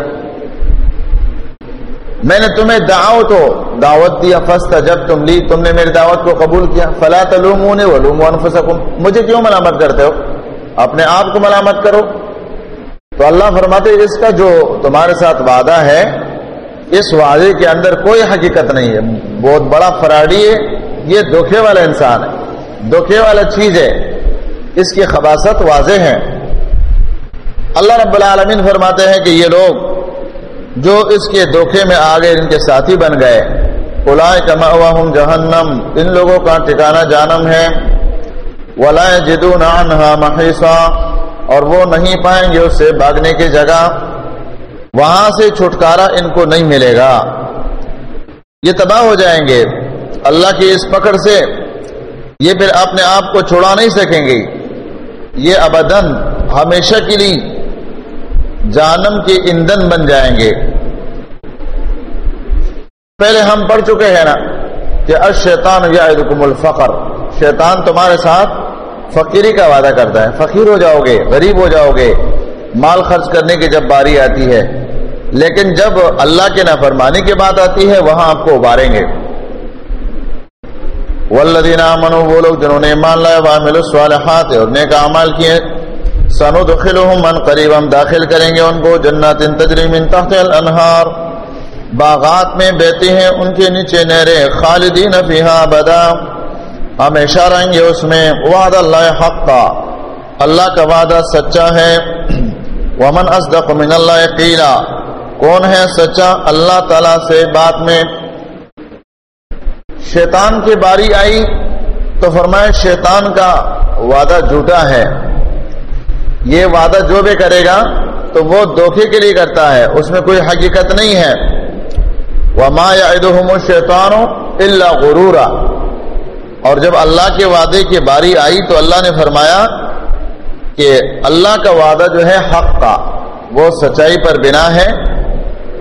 میں نے تمہیں دعوت ہو دعوت دیا فستا جب تم لی، تم نے میری دعوت کو قبول کیا۔ فلا تلومون ولوموا انفسکم۔ مجھے کیوں ملامت کرتے ہو؟ اپنے آپ کو ملامت کرو۔ تو اللہ فرماتے اس کا جو تمہارے ساتھ وعدہ ہے، اس وعدے کے اندر کوئی حقیقت نہیں ہے۔ بہت بڑا فراڈی ہے۔ یہ دھوکے والا انسان ہے۔ دھوکے والا چیز ہے۔ اس کی خباصت واضح ہے۔ اللہ رب العالمین فرماتے ہیں کہ یہ لوگ جو اس کے دھوکے میں آگے ان کے ساتھی بن گئے۔ الائے کما جہنم، ان لوگوں کا ٹھکانا جانم ہے۔ ولائے جدون محیسا اور وہ نہیں پائیں گے اس سے بھاگنے کی جگہ۔ وہاں سے چھٹکارا ان کو نہیں ملے گا۔ یہ تباہ ہو جائیں گے۔ اللہ کی اس پکڑ سے یہ پھر اپنے آپ کو چھوڑا نہیں سکیں گے۔ یہ ابدن ہمیشہ کے لیے جانم کے ایندھن بن جائیں گے۔ پہلے ہم پڑھ چکے ہیں نا کہ اشیطان یا الفقر۔ شیطان تمہارے ساتھ فقیری کا وعدہ کرتا ہے۔ فقیر ہو جاؤ گے غریب ہو جاؤ گے مال خرچ کرنے کی جب باری آتی ہے، لیکن جب اللہ کے نافرمانی کی بات آتی ہے، وہاں آپ کو اباریں گے۔ ولدین منو وہ لوگ جنہوں نے مان لایا وامل الصالحات اور نیک اعمال کیے سندخلهم من قریب ہم داخل کریں گے ان کو، جنات تجری من تحت الانہار۔ باغات میں بہتی ہیں ان کے نیچے نہریں خالدین فیہا بدا ہمیشہ رہیں گے اس میں، وعد اللہ حق کا اللہ کا وعدہ سچا ہے۔ ومن اصدق من اللہ قیلا۔ کون ہے سچا؟ اللہ تعالی سے بات میں۔ شیطان کی باری آئی تو فرمائے شیطان کا وعدہ جھوٹا ہے۔ یہ وعدہ جو بھی کرے گا تو وہ دھوکے کے لیے کرتا ہے، اس میں کوئی حقیقت نہیں ہے۔ وہ ماں یا شیطان اللہ غرورا۔ اور جب اللہ کے وعدے کی باری آئی تو اللہ نے فرمایا کہ اللہ کا وعدہ جو ہے حق کا، وہ سچائی پر بنا ہے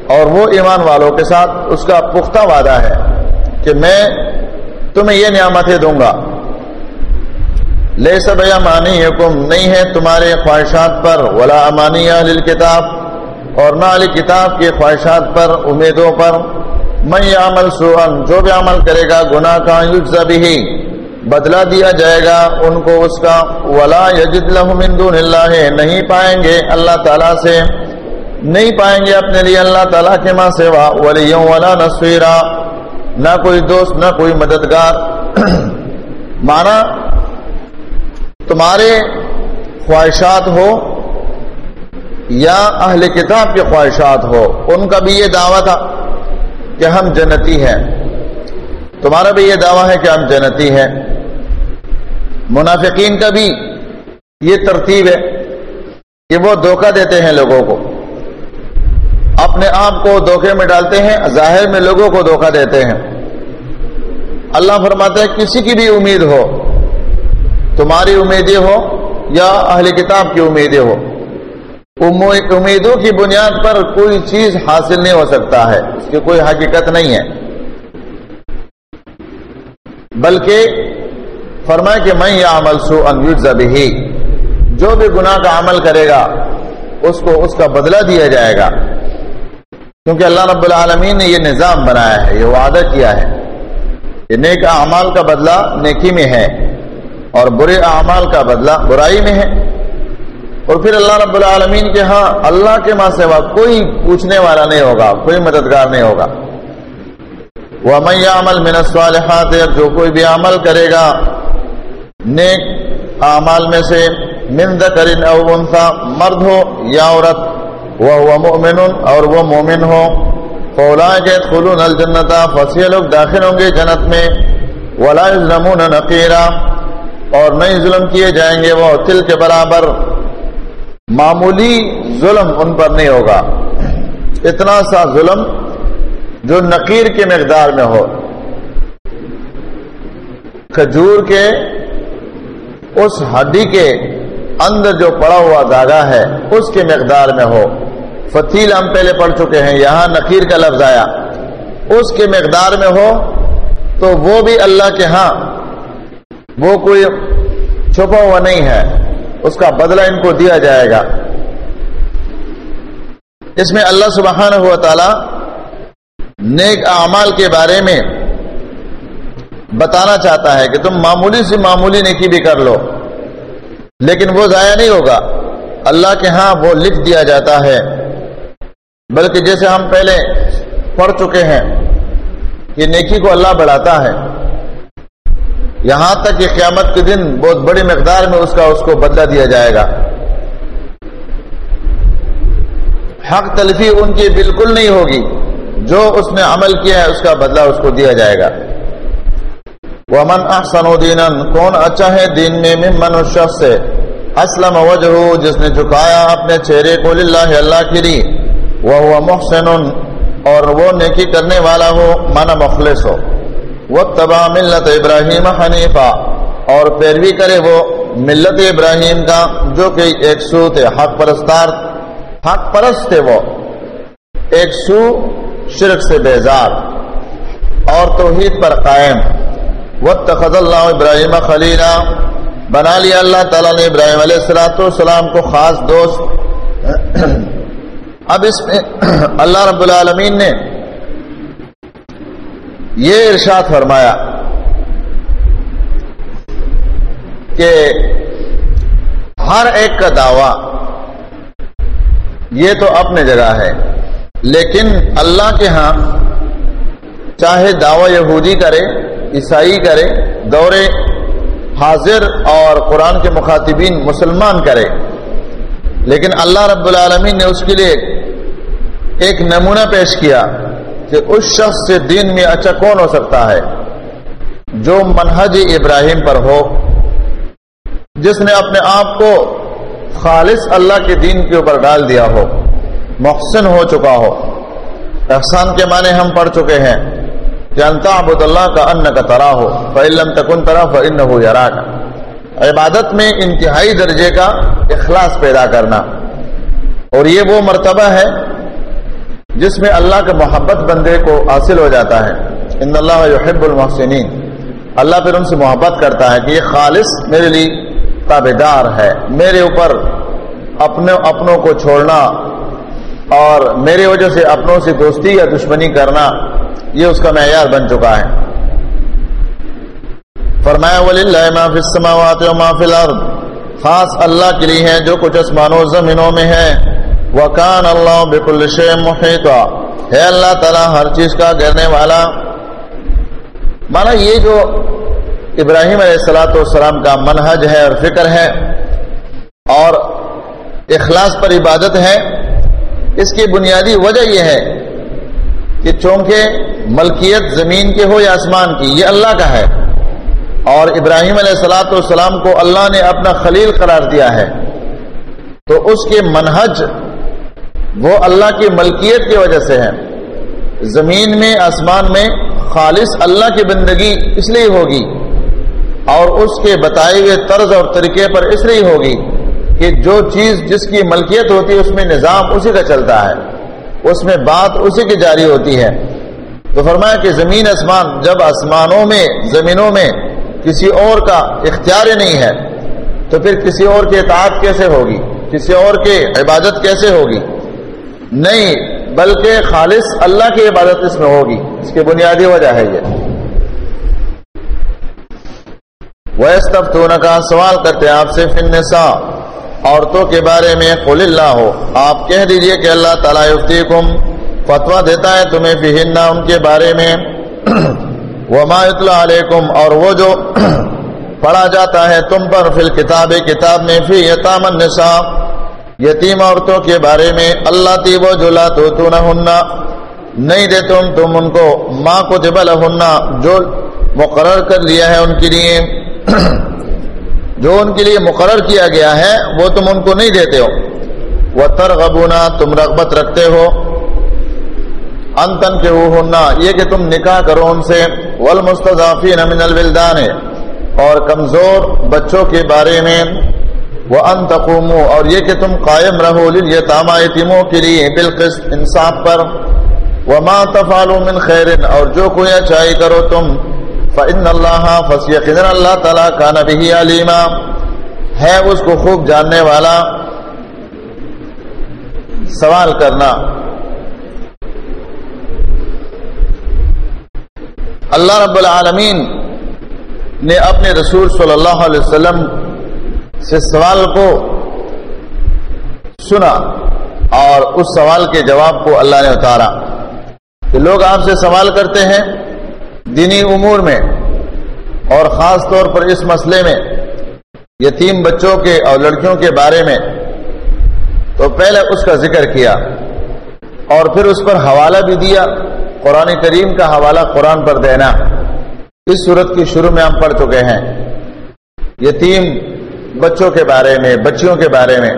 اور وہ ایمان والوں کے ساتھ اس کا پختہ وعدہ ہے کہ میں تمہیں یہ نعمتیں دوں گا۔ لے سب امانی حکم نہیں ہے تمہارے خواہشات پر، ولا امانی اہل کتاب اور نہ علی کتاب کے خواہشات پر، امیدوں پر۔ میں عمل سوہن جو بھی عمل کرے گا، گناہ کا یجزا بھی بدلا دیا جائے گا ان کو اس کا۔ ولا یجد لہ من دون اللہ، نہیں پائیں گے اللہ تعالیٰ سے۔ نہیں پائیں گے اپنے لیے اللہ تعالیٰ کے ماں سوا۔ ولیوں ولا نصیرہ نہ کوئی دوست، نہ کوئی مددگار۔ مانا تمہارے خواہشات ہو یا اہل کتاب کے خواہشات ہو، ان کا بھی یہ دعویٰ تھا کہ ہم جنتی ہیں۔ تمہارا بھی یہ دعویٰ ہے کہ ہم جنتی ہیں۔ منافقین کا بھی یہ ترتیب ہے کہ وہ دھوکہ دیتے ہیں لوگوں کو۔ اپنے آپ کو دھوکے میں ڈالتے ہیں، ظاہر میں لوگوں کو دھوکہ دیتے ہیں۔ اللہ فرماتا ہے، کسی کی بھی امید ہو تمہاری امیدیں ہو یا اہل کتاب کی امیدیں ہو امیدوں کی بنیاد پر کوئی چیز حاصل نہیں ہو سکتا ہے، اس کی کوئی حقیقت نہیں ہے۔ بلکہ فرمائے کہ میں یہ عمل سو انگی جو بھی گناہ کا عمل کرے گا، اس کو اس کا بدلہ دیا جائے گا۔ کیونکہ اللہ رب العالمین نے یہ نظام بنایا ہے، یہ وعدہ کیا ہے۔ یہ نیک اعمال کا بدلہ نیکی میں ہے۔ اور برے اعمال کا بدلہ برائی میں ہے۔ اور پھر اللہ رب العالمین کے ہاں اللہ کے ماں سے کوئی پوچھنے والا نہیں ہوگا، کوئی مددگار نہیں ہوگا۔ وہ میں عمل میں نسوالحات جو کوئی بھی عمل کرے گا، نیک اعمال میں سے مند کرن او انسا مرد ہو یا عورت وہ وہ مومن اور وہ مومن ہو۔ فولا کے خلون الجنتا فصیح لوگ داخل ہوں گے جنت میں۔ ولا ضمون نقیرہ اور نئی ظلم کیے جائیں گے وہ تل کے برابر۔ معمولی ظلم ان پر نہیں ہوگا۔ اتنا سا ظلم جو نقیر کے مقدار میں ہو۔ کھجور کے اس ہڈی کے اندر جو پڑا ہوا داغا ہے، اس کے مقدار میں ہو۔ فتیل ہم پہلے پڑھ چکے ہیں، یہاں نقیر کا لفظ آیا۔ اس کے مقدار میں ہو تو وہ بھی اللہ کے ہاں۔ وہ کوئی چھپا ہوا نہیں ہے۔ اس کا بدلہ ان کو دیا جائے گا۔ اس میں اللہ سبحانہ ہوا تعالی نیک اعمال کے بارے میں بتانا چاہتا ہے کہ تم معمولی سے معمولی نیکی بھی کر لو۔ لیکن وہ ضائع نہیں ہوگا۔ اللہ کے ہاں وہ لکھ دیا جاتا ہے۔ بلکہ جیسے ہم پہلے پڑھ چکے ہیں کہ نیکی کو اللہ بڑھاتا ہے۔ یہاں تک کہ قیامت کے دن بہت بڑی مقدار میں اس کا اس کو بدلہ دیا جائے گا۔ حق تلفی ان کی بالکل نہیں ہوگی۔ جو اس نے عمل کیا ہے، اس کا بدلہ اس کو دیا جائے گا۔ وہ من احسن دین کون اچھا ہے دین میں؟ من اس شخص سے اسلم وجہ جس نے جھکایا اپنے چہرے کو للہ اللہ کے لیے وہ محسن، اور وہ نیکی کرنے والا ہو مانا مخلص۔ ہو وہ ملت ابراہیم حنیفہ اور پیروی کرے وہ ملت ابراہیم کا، جو کہ ایک سو تھے حق پرستار، حق پرست تھے وہ۔ ایک سو شرک سے بیزار۔ اور توحید پر قائم۔ وہ تخذ اللہ ابراہیم خلیلہ۔ بنا لیا اللہ تعالیٰ نے ابراہیم علیہ السلاۃ والسلام کو خاص دوست۔ اب اس میں اللہ رب العالمین نے یہ ارشاد فرمایا کہ ہر ایک کا دعویٰ یہ تو اپنے جگہ ہے، لیکن اللہ کے ہاں چاہے دعوی یہودی کرے، عیسائی کرے دورے حاضر اور قرآن کے مخاطبین مسلمان کرے، لیکن اللہ رب العالمین نے اس کے لیے ایک نمونہ پیش کیا۔ کہ اس شخص سے دین میں اچھا کون ہو سکتا ہے؟ جو منہج ابراہیم پر ہو، جس نے اپنے آپ کو خالص اللہ کے دین کے اوپر ڈال دیا ہو، محسن ہو چکا ہو۔ احسان کے معنی ہم پڑھ چکے ہیں۔ کہ انتا عبد اللہ کا ان کا ترا ہو فعلم تکن طرح فن ہو یار عبادت میں انتہائی درجے کا اخلاص پیدا کرنا۔ اور یہ وہ مرتبہ ہے جس میں اللہ کے محبت بندے کو حاصل ہو جاتا ہے۔ ان اللہ یحب المحسنین۔ اللہ پھر ان سے محبت کرتا ہے کہ یہ خالص میرے لیے تابے دار ہے۔ میرے اوپر اپنے اپنوں کو چھوڑنا اور میرے وجہ سے اپنوں سے دوستی یا دشمنی کرنا، یہ اس کا معیار بن چکا ہے۔ فرمایا ولی خاص اللہ کے لیے ہے جو کچھ آسمانوں زمینوں میں ہے۔ وکان اللہ بکل شیم محیط ہے اللہ تعالیٰ، ہر چیز کا گرنے والا۔ مانا یہ جو ابراہیم علیہ السلاۃ والسلام کا منہج ہے اور فکر ہے اور اخلاص پر عبادت ہے، اس کی بنیادی وجہ یہ ہے کہ چونکہ ملکیت زمین کے ہو یا آسمان کی، یہ اللہ کا ہے۔ اور ابراہیم علیہ السلاۃ والسلام کو اللہ نے اپنا خلیل قرار دیا ہے۔ تو اس کے منہج وہ اللہ کی ملکیت کی وجہ سے ہے زمین میں، آسمان میں خالص اللہ کی بندگی اس لیے ہوگی اور اس کے بتائے ہوئے طرز اور طریقے پر اس لیے ہوگی کہ جو چیز جس کی ملکیت ہوتی ہے، اس میں نظام اسی کا چلتا ہے۔ اس میں بات اسی کی جاری ہوتی ہے۔ تو فرمایا کہ زمین، آسمان، جب آسمانوں میں، زمینوں میں کسی اور کا اختیار نہیں ہے، تو پھر کسی اور کی اطاعت کیسے ہوگی؟ کسی اور کی عبادت کیسے ہوگی؟ نہیں، بلکہ خالص اللہ کی عبادت اس میں ہوگی۔ اس کی بنیادی وجہ ہے یہ۔ کا سوال کرتے ہیں آپ سے فنسا عورتوں کے بارے میں قل اللہ ہو آپ کہہ دیجیے کہ اللہ تعالیٰ فتوا دیتا ہے تمہیں فہنا ان کے بارے میں۔ وما اطلاع علیکم اور وہ جو پڑھا جاتا ہے تم پر فی الکتاب کتاب میں فی یتام النساء۔ یتیم عورتوں کے بارے میں اللہ تی وہ جلا تو نہ ہننا نہیں دے تم تم ان کو ماں کو جبل ہننا جو مقرر کر لیا ہے ان کے لیے، جو ان کے لیے مقرر کیا گیا ہے، وہ تم ان کو نہیں دیتے ہو۔ وہ ترغبونا تم رغبت رکھتے ہو۔ ان تن کے وہ ہننا یہ کہ تم نکاح کرو ان سے۔ والمستضعفین من الولدان۔ اور کمزور بچوں کے بارے میں وہ ان تقومو اور یہ کہ تم قائم رہو یہ یتیموں کے لیے بالقسط انصاف پر۔ وما تفعلوا من خیر اور جو کوئی اچھائی کرو تم، فإن اللہ فسیقن اللہ تعالیٰ کا نبی علیما ہے اس کو خوب جاننے والا۔ سوال کرنا۔ اللہ رب العالمین نے اپنے رسول صلی اللہ علیہ وسلم سے سوال کو سنا اور اس سوال کے جواب کو اللہ نے اتارا کہ لوگ آپ سے سوال کرتے ہیں دینی امور میں اور خاص طور پر اس مسئلے میں یتیم بچوں کے اور لڑکیوں کے بارے میں تو پہلے اس کا ذکر کیا اور پھر اس پر حوالہ بھی دیا قرآن کریم کا حوالہ قرآن پر دینا اس صورت کی شروع میں ہم پڑھ چکے ہیں یتیم بچوں کے بارے میں، بچیوں کے بارے میں۔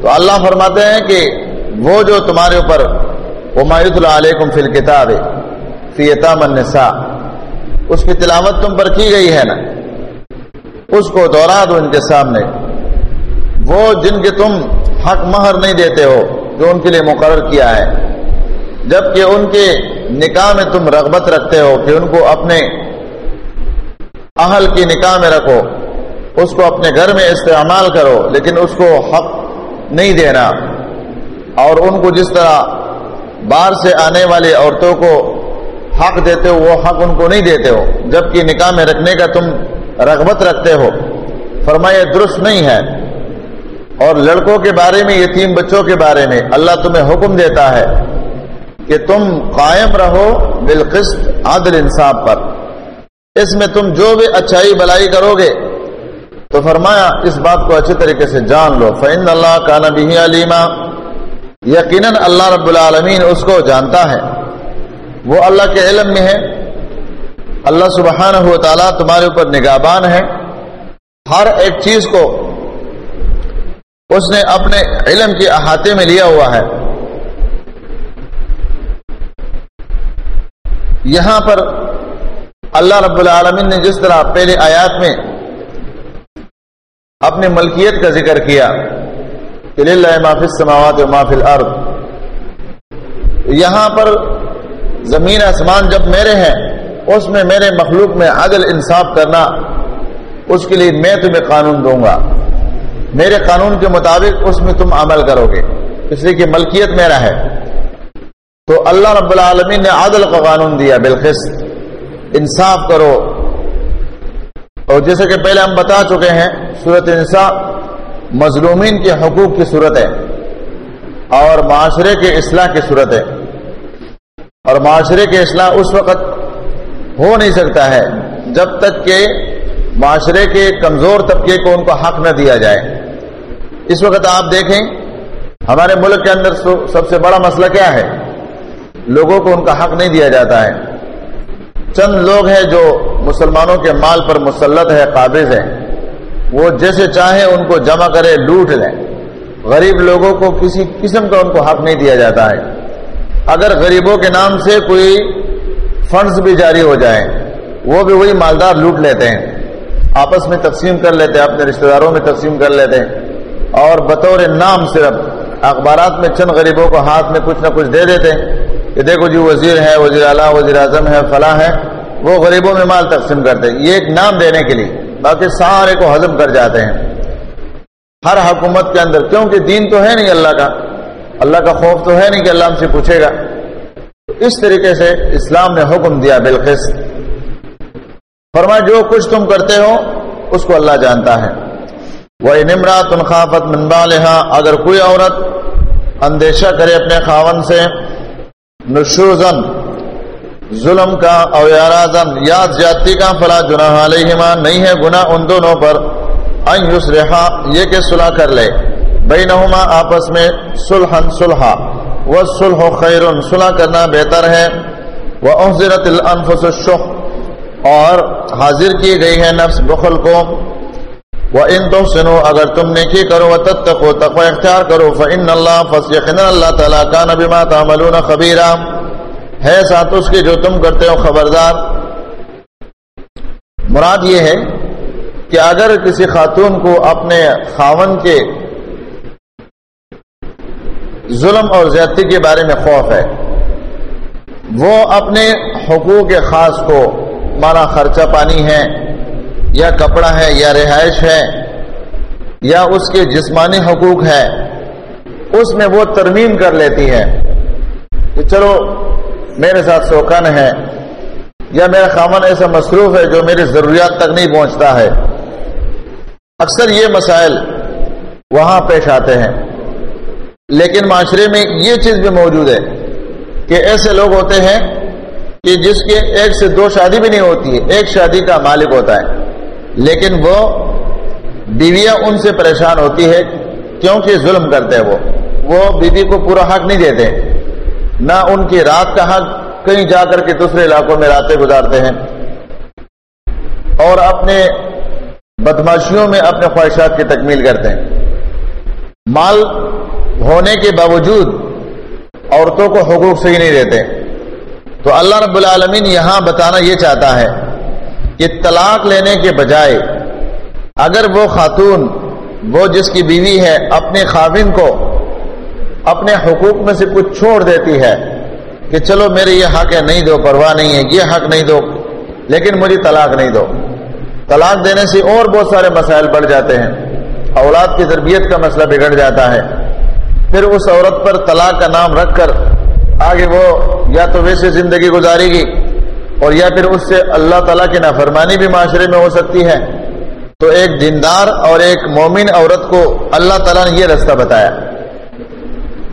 تو اللہ فرماتے ہیں کہ وہ جو تمہارے اوپر عمایت اللہ علیکم فی الکتاب فی یتام النساء، اس کی تلاوت تم پر کی گئی ہے نا؟ اس کو دوہرا دو ان کے سامنے۔ وہ جن کے تم حق مہر نہیں دیتے ہو، جو ان کے لیے مقرر کیا ہے۔ جبکہ ان کے نکاح میں تم رغبت رکھتے ہو، کہ ان کو اپنے اہل کی نکاح میں رکھو۔ اس کو اپنے گھر میں استعمال کرو، لیکن اس کو حق نہیں دینا۔ اور ان کو جس طرح باہر سے آنے والی عورتوں کو حق دیتے ہو، وہ حق ان کو نہیں دیتے ہو۔ جبکہ نکاح میں رکھنے کا تم رغبت رکھتے ہو۔ فرمایا درست نہیں ہے۔ اور لڑکوں کے بارے میں، یتیم بچوں کے بارے میں اللہ تمہیں حکم دیتا ہے کہ تم قائم رہو بالقسط عادل انصاف پر۔ اس میں تم جو بھی اچھائی، بلائی کرو گے تو فرمایا، اس بات کو اچھے طریقے سے جان لو۔ فعن اللہ کا نبی علیما یقیناً اللہ رب العالمین اس کو جانتا ہے۔ وہ اللہ کے علم میں ہے۔ اللہ سبحانہ ہو تعالیٰ تمہارے اوپر نگابان ہے۔ ہر ایک چیز کو اس نے اپنے علم کے احاطے میں لیا ہوا ہے۔ یہاں پر اللہ رب العالمین نے جس طرح پہلے آیات میں اپنے ملکیت کا ذکر کیا کہ معافی سماوات و محفل ارد یہاں پر زمین آسمان جب میرے ہیں، اس میں میرے مخلوق میں عدل انصاف کرنا، اس کے لیے میں تمہیں قانون دوں گا۔ میرے قانون کے مطابق اس میں تم عمل کرو گے۔ اس لیے کہ ملکیت میرا ہے۔ تو اللہ رب العالمین نے عادل کا قانون دیا، بالخص انصاف کرو۔ اور جیسے کہ پہلے ہم بتا چکے ہیں صورت انصاف مظلومین کے حقوق کی صورت ہے اور معاشرے کے اصلاح کی صورت ہے۔ اور معاشرے کے اصلاح اس وقت ہو نہیں سکتا ہے جب تک کہ معاشرے کے کمزور طبقے کو ان کو حق نہ دیا جائے۔ اس وقت آپ دیکھیں، ہمارے ملک کے اندر سب سے بڑا مسئلہ کیا ہے؟ لوگوں کو ان کا حق نہیں دیا جاتا ہے۔ چند لوگ ہیں جو مسلمانوں کے مال پر مسلط ہے، قابض ہیں وہ جیسے چاہیں ان کو جمع کرے، لوٹ لیں۔ غریب لوگوں کو کسی قسم کا ان کو حق نہیں دیا جاتا ہے۔ اگر غریبوں کے نام سے کوئی فنڈز بھی جاری ہو جائیں، وہ بھی وہی مالدار لوٹ لیتے ہیں۔ آپس میں تقسیم کر لیتے ہیں اپنے رشتہ داروں میں تقسیم کر لیتے۔ ہیں اور بطور نام صرف اخبارات میں چند غریبوں کو ہاتھ میں کچھ نہ کچھ دے دیتے۔ ہیں کہ دیکھو جی وزیر ہے، وزیر اعلیٰ، وزیر اعظم ہے، فلاں ہے۔ وہ غریبوں میں مال تقسیم کرتے ہیں۔ یہ ایک نام دینے کے لیے۔ باقی سارے کو ہضم کر جاتے ہیں۔ ہر حکومت کے اندر، کیونکہ دین تو ہے نہیں اللہ کا اللہ کا خوف تو ہے نہیں کہ اللہ ہم سے پوچھے گا۔ اس طریقے سے اسلام نے حکم دیا بالکش فرما جو کچھ تم کرتے ہو، اس کو اللہ جانتا ہے۔ وہ نمرا تنخوافت منبا لہا اگر کوئی عورت اندیشہ کرے اپنے خاون سے نشوزن ظلم کا او یارازن یا زیادتی کا فلا جناح علیہما نہیں ہے گناہ ان دونوں پر۔ ان یسرحا یہ کہ صلح کر لے۔ بینہما آپس میں صلحن صلحا۔ والصلح خیر، صلح کرنا بہتر ہے۔ وَأُحْزِرَتِ الْأَنفُسُ الشُّخ اور حاضر کی گئی ہے نفس بخل کو۔ وَإِن تُحْسِنُوا، اگر تم نیکی کرو، وَتَتَّقُوا، تقوی اختیار کرو، فَإِنَّ اللَّهَ فَسْيَقِنَ اللہ تعالیٰ كَانَ بِمَا تَعْمَلُونَ خَبِيرًا۔ ہے ساتھ اس کے جو تم کرتے ہو، خبردار۔ مراد یہ ہے کہ اگر کسی خاتون کو اپنے خاون کے ظلم اور زیادتی کے بارے میں خوف ہے، وہ اپنے حقوق خاص کو مانا خرچہ پانی ہے، یا کپڑا ہے، یا رہائش ہے، یا اس کے جسمانی حقوق ہے، اس میں وہ ترمیم کر لیتی ہے کہ چلو میرے ساتھ سوکن ہے یا میرا خامن ایسا مصروف ہے جو میری ضروریات تک نہیں پہنچتا ہے۔ اکثر یہ مسائل وہاں پیش آتے ہیں۔ لیکن معاشرے میں یہ چیز بھی موجود ہے کہ ایسے لوگ ہوتے ہیں کہ جس کے ایک سے دو شادی بھی نہیں ہوتی ہے، ایک شادی کا مالک ہوتا ہے۔ لیکن وہ بیویاں ان سے پریشان ہوتی ہے کیونکہ ظلم کرتے ہیں وہ۔ وہ بیوی کو پورا حق نہیں دیتے۔ نہ ان کی رات کا حق، کہیں جا کر کے دوسرے علاقوں میں راتیں گزارتے ہیں۔ اور اپنے بدماشیوں میں اپنے خواہشات کی تکمیل کرتے ہیں۔ مال ہونے کے باوجود عورتوں کو حقوق صحیح نہیں دیتے۔ تو اللہ رب العالمین یہاں بتانا یہ چاہتا ہے کہ طلاق لینے کے بجائے اگر وہ خاتون، وہ جس کی بیوی ہے، اپنے خاوند کو اپنے حقوق میں سے کچھ چھوڑ دیتی ہے کہ چلو میرے یہ حق ہے، نہیں دو، پرواہ نہیں ہے، یہ حق نہیں دو، لیکن مجھے طلاق نہیں دو۔ طلاق دینے سے اور بہت سارے مسائل بڑھ جاتے ہیں۔ اولاد کی تربیت کا مسئلہ بگڑ جاتا ہے۔ پھر اس عورت پر طلاق کا نام رکھ کر آگے وہ یا تو ویسے زندگی گزارے گی اور یا پھر اس سے اللہ تعالیٰ کی نافرمانی بھی معاشرے میں ہو سکتی ہے۔ تو ایک دیندار اور ایک مومن عورت کو اللہ تعالیٰ نے یہ رستہ بتایا۔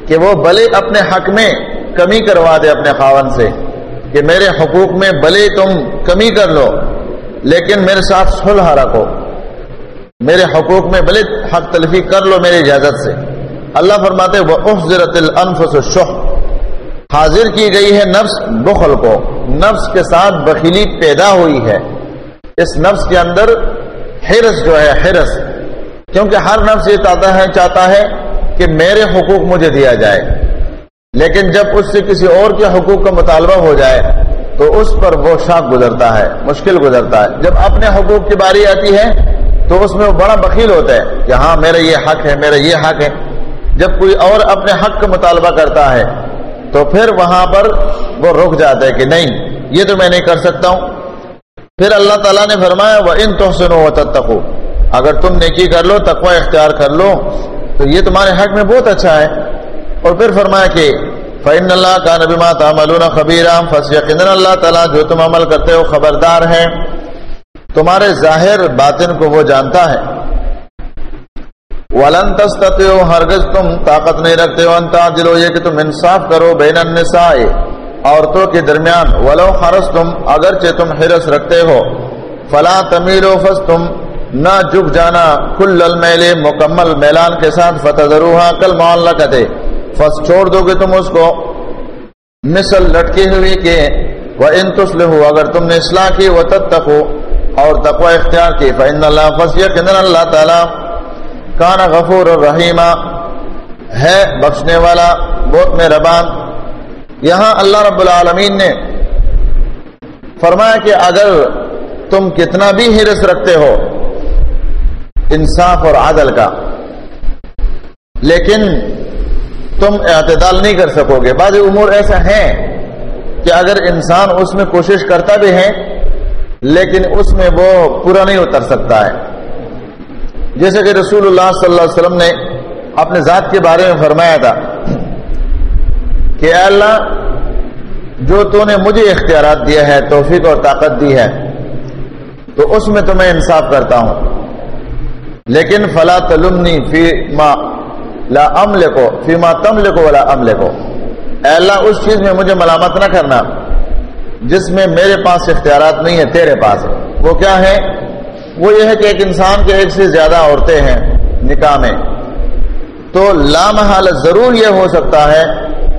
کہ وہ بلے اپنے حق میں کمی کروا دے اپنے خاون سے، کہ میرے حقوق میں بلے تم کمی کر لو، لیکن میرے ساتھ صلح رکھو۔ میرے حقوق میں بلے حق تلفی کر لو میری اجازت سے۔ اللہ فرماتے وہ افزرت الانفس الشح۔ حاضر کی گئی ہے نفس بخل کو۔ نفس کے ساتھ بخیلی پیدا ہوئی ہے۔ اس نفس کے اندر حرس جو ہے حرس کیونکہ ہر نفس یہ چاہتا ہے چاہتا ہے کہ میرے حقوق مجھے دیا جائے۔ لیکن جب اس سے کسی اور کے حقوق کا مطالبہ ہو جائے، تو اس پر وہ شاک گزرتا ہے، مشکل گزرتا ہے۔ جب اپنے حقوق کی باری آتی ہے، تو اس میں وہ بڑا بخیل ہوتا ہے کہ ہاں میرا یہ حق ہے، میرا یہ حق ہے۔ جب کوئی اور اپنے حق کا مطالبہ کرتا ہے، تو پھر وہاں پر وہ رک جاتا ہے کہ نہیں، یہ تو میں نہیں کر سکتا ہوں۔ پھر اللہ تعالیٰ نے فرمایا وہ ان تحسن و اگر تم نیکی کر لو، تقوی اختیار کر لو۔ تو یہ تمہارے حق میں بہت اچھا ہے۔ اور پھر فرمایا کہ فعن اللہ کا نبی مات خبیرام فص یقین اللہ تعالیٰ جو تم عمل کرتے ہو خبردار ہے۔ تمہارے ظاہر باطن کو وہ جانتا ہے۔ ولن تستتے ہو ہرگز تم طاقت نہیں رکھتے۔ ہو انتا دلو یہ کہ تم انصاف کرو بین النساء، عورتوں کے درمیان۔ ولو خرس تم اگرچہ تم حرس رکھتے ہو۔ فلا تمیل و فس تم نہ جھک جانا، کل المیل مکمل میلان کے ساتھ فتح ضرور کل معلّہ کہتے فس چھوڑ دو گے تم اس کو۔ مثل لٹکی ہوئی کہ وہ ان تسل ہو اگر تم نے اصلاح کی، وہ تب تک ہو اور تقوی اختیار کی۔ فن اللہ فس یقین اللہ تعالیٰ کان غفور الرحیمہ ہے بخشنے والا، بہت مہربان۔ یہاں اللہ رب العالمین نے فرمایا کہ اگر تم کتنا بھی ہرس رکھتے ہو انصاف اور عادل کا۔ لیکن تم اعتدال نہیں کر سکو گے۔ بعض امور ایسا ہے کہ اگر انسان اس میں کوشش کرتا بھی ہے، لیکن اس میں وہ پورا نہیں اتر سکتا ہے۔ جیسے کہ رسول اللہ صلی اللہ علیہ وسلم نے اپنے ذات کے بارے میں فرمایا تھا کہ اے اللہ، جو تو نے مجھے اختیارات دیا ہے، توفیق اور طاقت دی ہے، تو اس میں تو میں انصاف کرتا ہوں۔ لیکن فلا تلمنی فی ما لا عمل کو فی ما تم لکھو ولا عمل کو اے اللہ، اس چیز میں مجھے ملامت نہ کرنا جس میں میرے پاس اختیارات نہیں ہے تیرے پاس۔ وہ کیا ہے وہ یہ ہے کہ ایک انسان کے ایک سے زیادہ عورتیں ہیں نکاح میں۔ تو لامحال ضرور یہ ہو سکتا ہے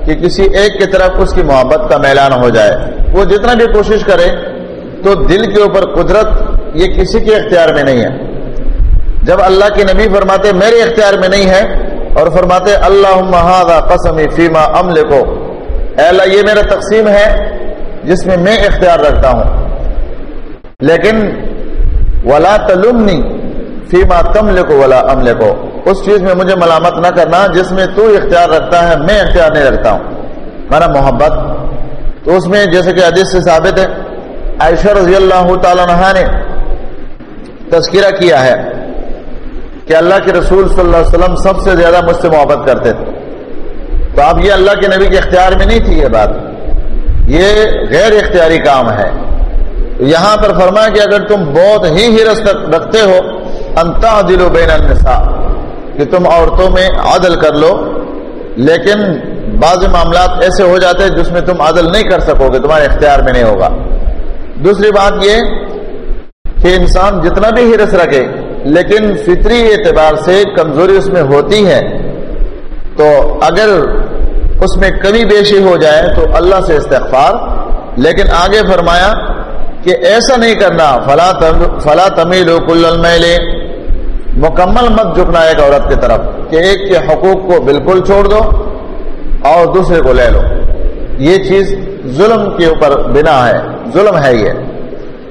کہ کسی ایک کی طرف اس کی محبت کا میلان ہو جائے۔ وہ جتنا بھی کوشش کرے، تو دل کے اوپر قدرت یہ کسی کے اختیار میں نہیں ہے۔ جب اللہ کے نبی فرماتے میرے اختیار میں نہیں ہے اور فرماتے اللہ قسمی فیما عمل کو اللہ یہ میرا تقسیم ہے جس میں میں اختیار رکھتا ہوں۔ لیکن ولا تلمنی فیما تم لکھو ولا ام لکھو اس چیز میں مجھے ملامت نہ کرنا جس میں تو اختیار رکھتا ہے، میں اختیار نہیں رکھتا ہوں۔ مانا محبت، تو اس میں جیسے کہ حدیث سے ثابت ہے، عائشہ رضی اللہ تعالی نے تذکرہ کیا ہے۔ کہ اللہ کے رسول صلی اللہ علیہ وسلم سب سے زیادہ مجھ سے محبت کرتے تھے۔ تو اب یہ اللہ کے نبی کے اختیار میں نہیں تھی یہ بات۔ یہ غیر اختیاری کام ہے۔ یہاں پر فرمایا کہ اگر تم بہت ہی ہرس رکھتے ہو انتا دل و بین النساء، کہ تم عورتوں میں عدل کر لو۔ لیکن بعض معاملات ایسے ہو جاتے ہیں جس میں تم عدل نہیں کر سکو گے، تمہارے اختیار میں نہیں ہوگا۔ دوسری بات یہ کہ انسان جتنا بھی ہرس رکھے لیکن فطری اعتبار سے کمزوری اس میں ہوتی ہے، تو اگر اس میں کمی بیشی ہو جائے تو اللہ سے استغفار۔ لیکن آگے فرمایا کہ ایسا نہیں کرنا، فلا فلا تمیل کل المیل۔ مکمل مت جھکنا ایک عورت کی طرف، کہ ایک کے حقوق کو بالکل چھوڑ دو اور دوسرے کو لے لو۔ یہ چیز ظلم کے اوپر بنا ہے، ظلم ہے یہ۔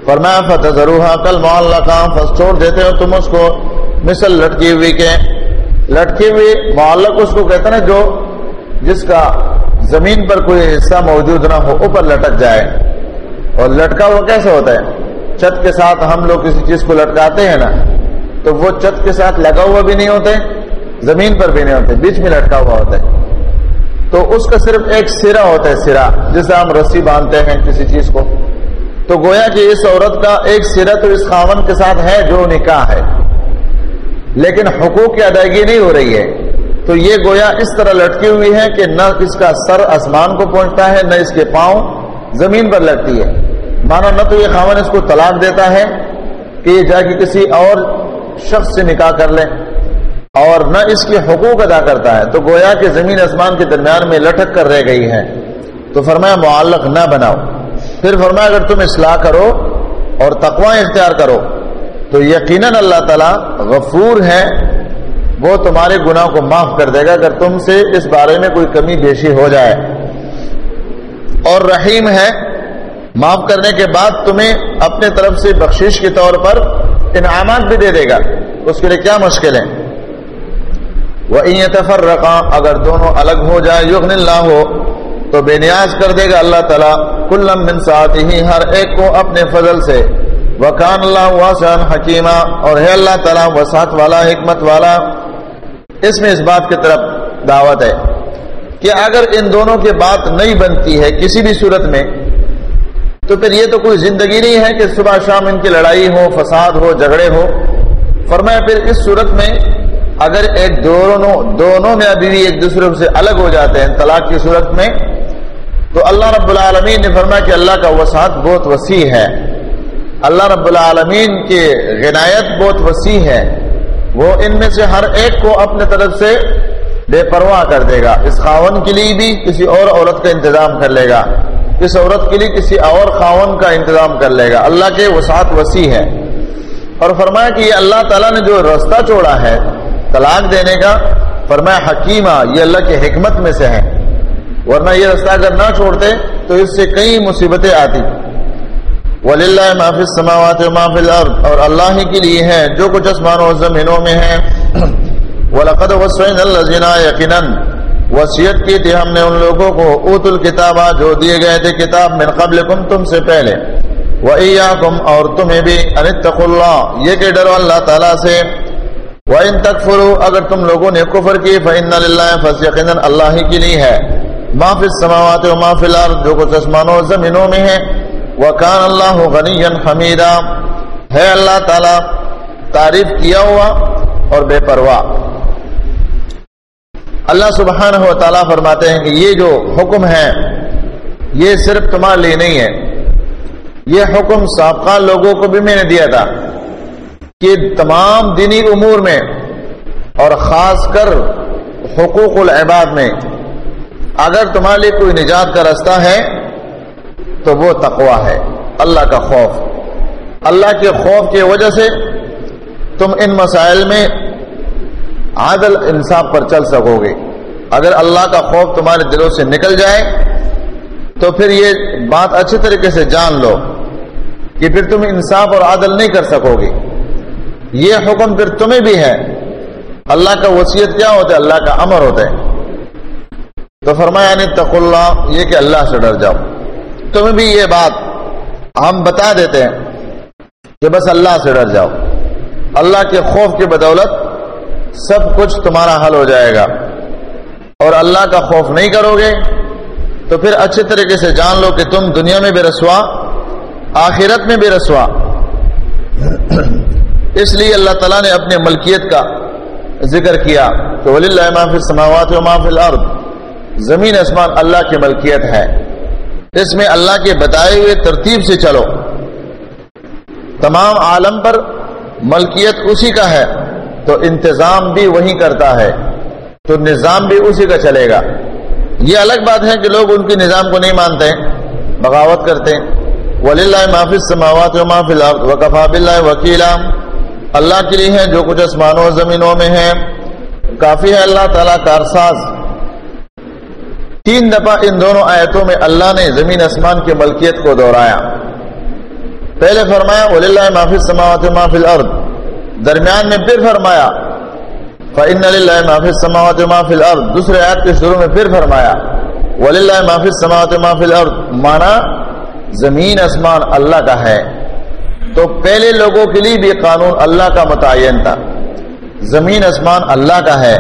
فرمایا فتح ضرور کل معلقہ فس چھوڑ دیتے ہو تم اس کو۔ مثل لٹکی ہوئی کے لٹکی ہوئی معلق اس کو کہتے ہیں جو جس کا زمین پر کوئی حصہ موجود نہ ہو، اوپر لٹک جائے۔ اور لٹکا ہوا کیسے ہوتا ہے؟ چھت کے ساتھ ہم لوگ کسی چیز کو لٹکاتے ہیں نا، تو وہ چھت کے ساتھ لگا ہوا بھی نہیں ہوتے، زمین پر بھی نہیں ہوتے، بیچ میں لٹکا ہوا ہوتا ہے۔ تو اس کا صرف ایک سرا ہوتا ہے سرا جسے ہم رسی باندھتے ہیں کسی چیز کو۔ تو گویا کہ اس عورت کا ایک سرا تو اس خاون کے ساتھ ہے جو نکاح ہے۔ لیکن حقوق کی ادائیگی نہیں ہو رہی ہے۔ تو یہ گویا اس طرح لٹکی ہوئی ہے کہ نہ اس کا سر آسمان کو پہنچتا ہے، نہ اس کے پاؤں زمین پر لگتی ہے۔ مانا نہ تو یہ خاون اس کو طلاق دیتا ہے کہ یہ جا کے کسی اور شخص سے نکاح کر لے اور نہ اس کے حقوق ادا کرتا ہے۔ تو گویا کہ زمین آسمان کے درمیان میں لٹک کر رہ گئی ہے۔ تو فرمایا، معلق نہ بناؤ۔ پھر فرمایا اگر تم اصلاح کرو اور تقوا اختیار کرو، تو یقیناً اللہ تعالی غفور ہے، وہ تمہارے گناہ کو معاف کر دے گا اگر تم سے اس بارے میں کوئی کمی بیشی ہو جائے۔ اور رحیم ہے، معاف کرنے کے بعد تمہیں اپنے طرف سے بخشش کے طور پر انعامات بھی دے دے گا۔ اس کے لیے کیا مشکل ہے؟ وہ تفر رقا اگر دونوں الگ ہو جائے یغن اللہ ہو تو بے نیاز کر دے گا اللہ تعالیٰ۔ کلم من ساتھ ہی ہر ایک کو اپنے فضل سے۔ وکان اللہ واسن حکیمہ اور ہے اللہ تعالیٰ، وسعت والا، حکمت والا۔ اس میں اس بات کی طرف دعوت ہے کہ اگر ان دونوں کی بات نہیں بنتی ہے کسی بھی صورت میں، تو پھر یہ تو کوئی زندگی نہیں ہے کہ صبح شام ان کی لڑائی ہو، فساد ہو، جھگڑے ہو۔ فرمایا، پھر اس صورت میں اگر ایک دونوں دونوں میں ابھی بھی ایک دوسرے سے الگ ہو جاتے ہیں، طلاق کی صورت میں تو اللہ رب العالمین نے فرمایا کہ اللہ کا وسعت بہت وسیع ہے۔ اللہ رب العالمین کی غنایت بہت وسیع ہے۔ وہ ان میں سے ہر ایک کو اپنے طرف سے بے پرواہ کر دے گا۔ اس خاون کے لیے بھی کسی اور عورت کا انتظام کر لے گا۔ اس عورت کے لیے کسی اور خاون کا انتظام کر لے گا۔ اللہ کے وسعت وسیع ہے۔ اور فرمایا کہ یہ اللہ تعالیٰ نے جو رستہ چھوڑا ہے، طلاق دینے کا، فرمایا حکیمہ، یہ اللہ کی حکمت میں سے ہے۔ ورنہ یہ رستہ اگر نہ چھوڑتے تو اس سے کئی مصیبتیں آتی۔ ولی اللہ معافی سماوات معافی اور اللہ ہی کے لیے ہے جو کچھ آسمانوں زمینوں میں ہے وَلَقَدْ وَسْوَيْنَ الَّذِينَ يَقِنًا وصیت کی تھی ہم نے ان لوگوں کو۔ اوت الکتابہ جو دیے گئے تھے کتاب من قبلکم، تم سے پہلے۔ وَإِيَّاكُمْ، اور تمہیں بھی۔ انتق اللہ، یہ کہ ڈرو اللہ تعالیٰ سے۔ وَإِن تَكْفُرُوا، اگر تم لوگوں نے کفر کی، فَإِنَّ لِلَّهِ فَسْيَقِنًا اللہ ہی کے لیے ہے۔ ما فی السماوات و ما فی الارض، جو کچھ اسمانوں زمینوں میں ہے وکان اللہ غنی حمیدا۔ ہے اللہ تعالی، تعریف کیا ہوا اور بے پرواہ۔ اللہ سبحانہ و تعالیٰ فرماتے ہیں کہ یہ جو حکم ہے، یہ صرف تمہارے لیے نہیں ہے۔ یہ حکم سابقہ لوگوں کو بھی میں نے دیا تھا کہ تمام دینی امور میں اور خاص کر حقوق العباد میں اگر تمہارے لیے کوئی نجات کا رستہ ہے، تو وہ تقوا ہے، اللہ کا خوف۔ اللہ کے خوف کی وجہ سے تم ان مسائل میں عادل انصاف پر چل سکو گے۔ اگر اللہ کا خوف تمہارے دلوں سے نکل جائے، تو پھر یہ بات اچھی طریقے سے جان لو کہ پھر تم انصاف اور عادل نہیں کر سکو گے۔ یہ حکم پھر تمہیں بھی ہے۔ اللہ کا وصیت کیا ہوتا ہے؟ اللہ کا امر ہوتا ہے۔ تو فرمایا یعنی نہیں تق اللہ، یہ کہ اللہ سے ڈر جاؤ۔ تمہیں بھی یہ بات ہم بتا دیتے ہیں کہ بس اللہ سے ڈر جاؤ۔ اللہ کے خوف کی بدولت سب کچھ تمہارا حل ہو جائے گا۔ اور اللہ کا خوف نہیں کرو گے، تو پھر اچھے طریقے سے جان لو کہ تم دنیا میں بھی رسوا، آخرت میں بھی رسوا۔ اس لیے اللہ تعالیٰ نے اپنے ملکیت کا ذکر کیا کہ ولی اللہ محفل سماوات و محفل ارد زمین اسمان اللہ کی ملکیت ہے۔ اس میں اللہ کے بتائے ہوئے ترتیب سے چلو۔ تمام عالم پر ملکیت اسی کا ہے، تو انتظام بھی وہی کرتا ہے۔ تو نظام بھی اسی کا چلے گا۔ یہ الگ بات ہے کہ لوگ ان کے نظام کو نہیں مانتے، بغاوت کرتے۔ ولی اللہ محافظ سماوات و محافل وقفا بلّہ وکیلا اللہ کے لیے ہے جو کچھ آسمانوں و زمینوں میں ہے کافی ہے اللہ تعالیٰ کارساز تین دفعہ ان دونوں آیتوں میں اللہ نے زمین آسمان کی ملکیت کو دہرایا۔ پہلے فرمایا ولی اللہ محافظ سماوات و محافل ارد درمیان میں پھر فرمایا فعن اللہ محافظ سماوات و محافل دوسرے آیت کے شروع میں پھر فرمایا ولی اللہ محافظ سماوات و محافل ارد مانا زمین آسمان اللہ کا ہے۔ تو پہلے لوگوں کے لیے بھی قانون اللہ کا متعین تھا۔ زمین آسمان اللہ کا ہے۔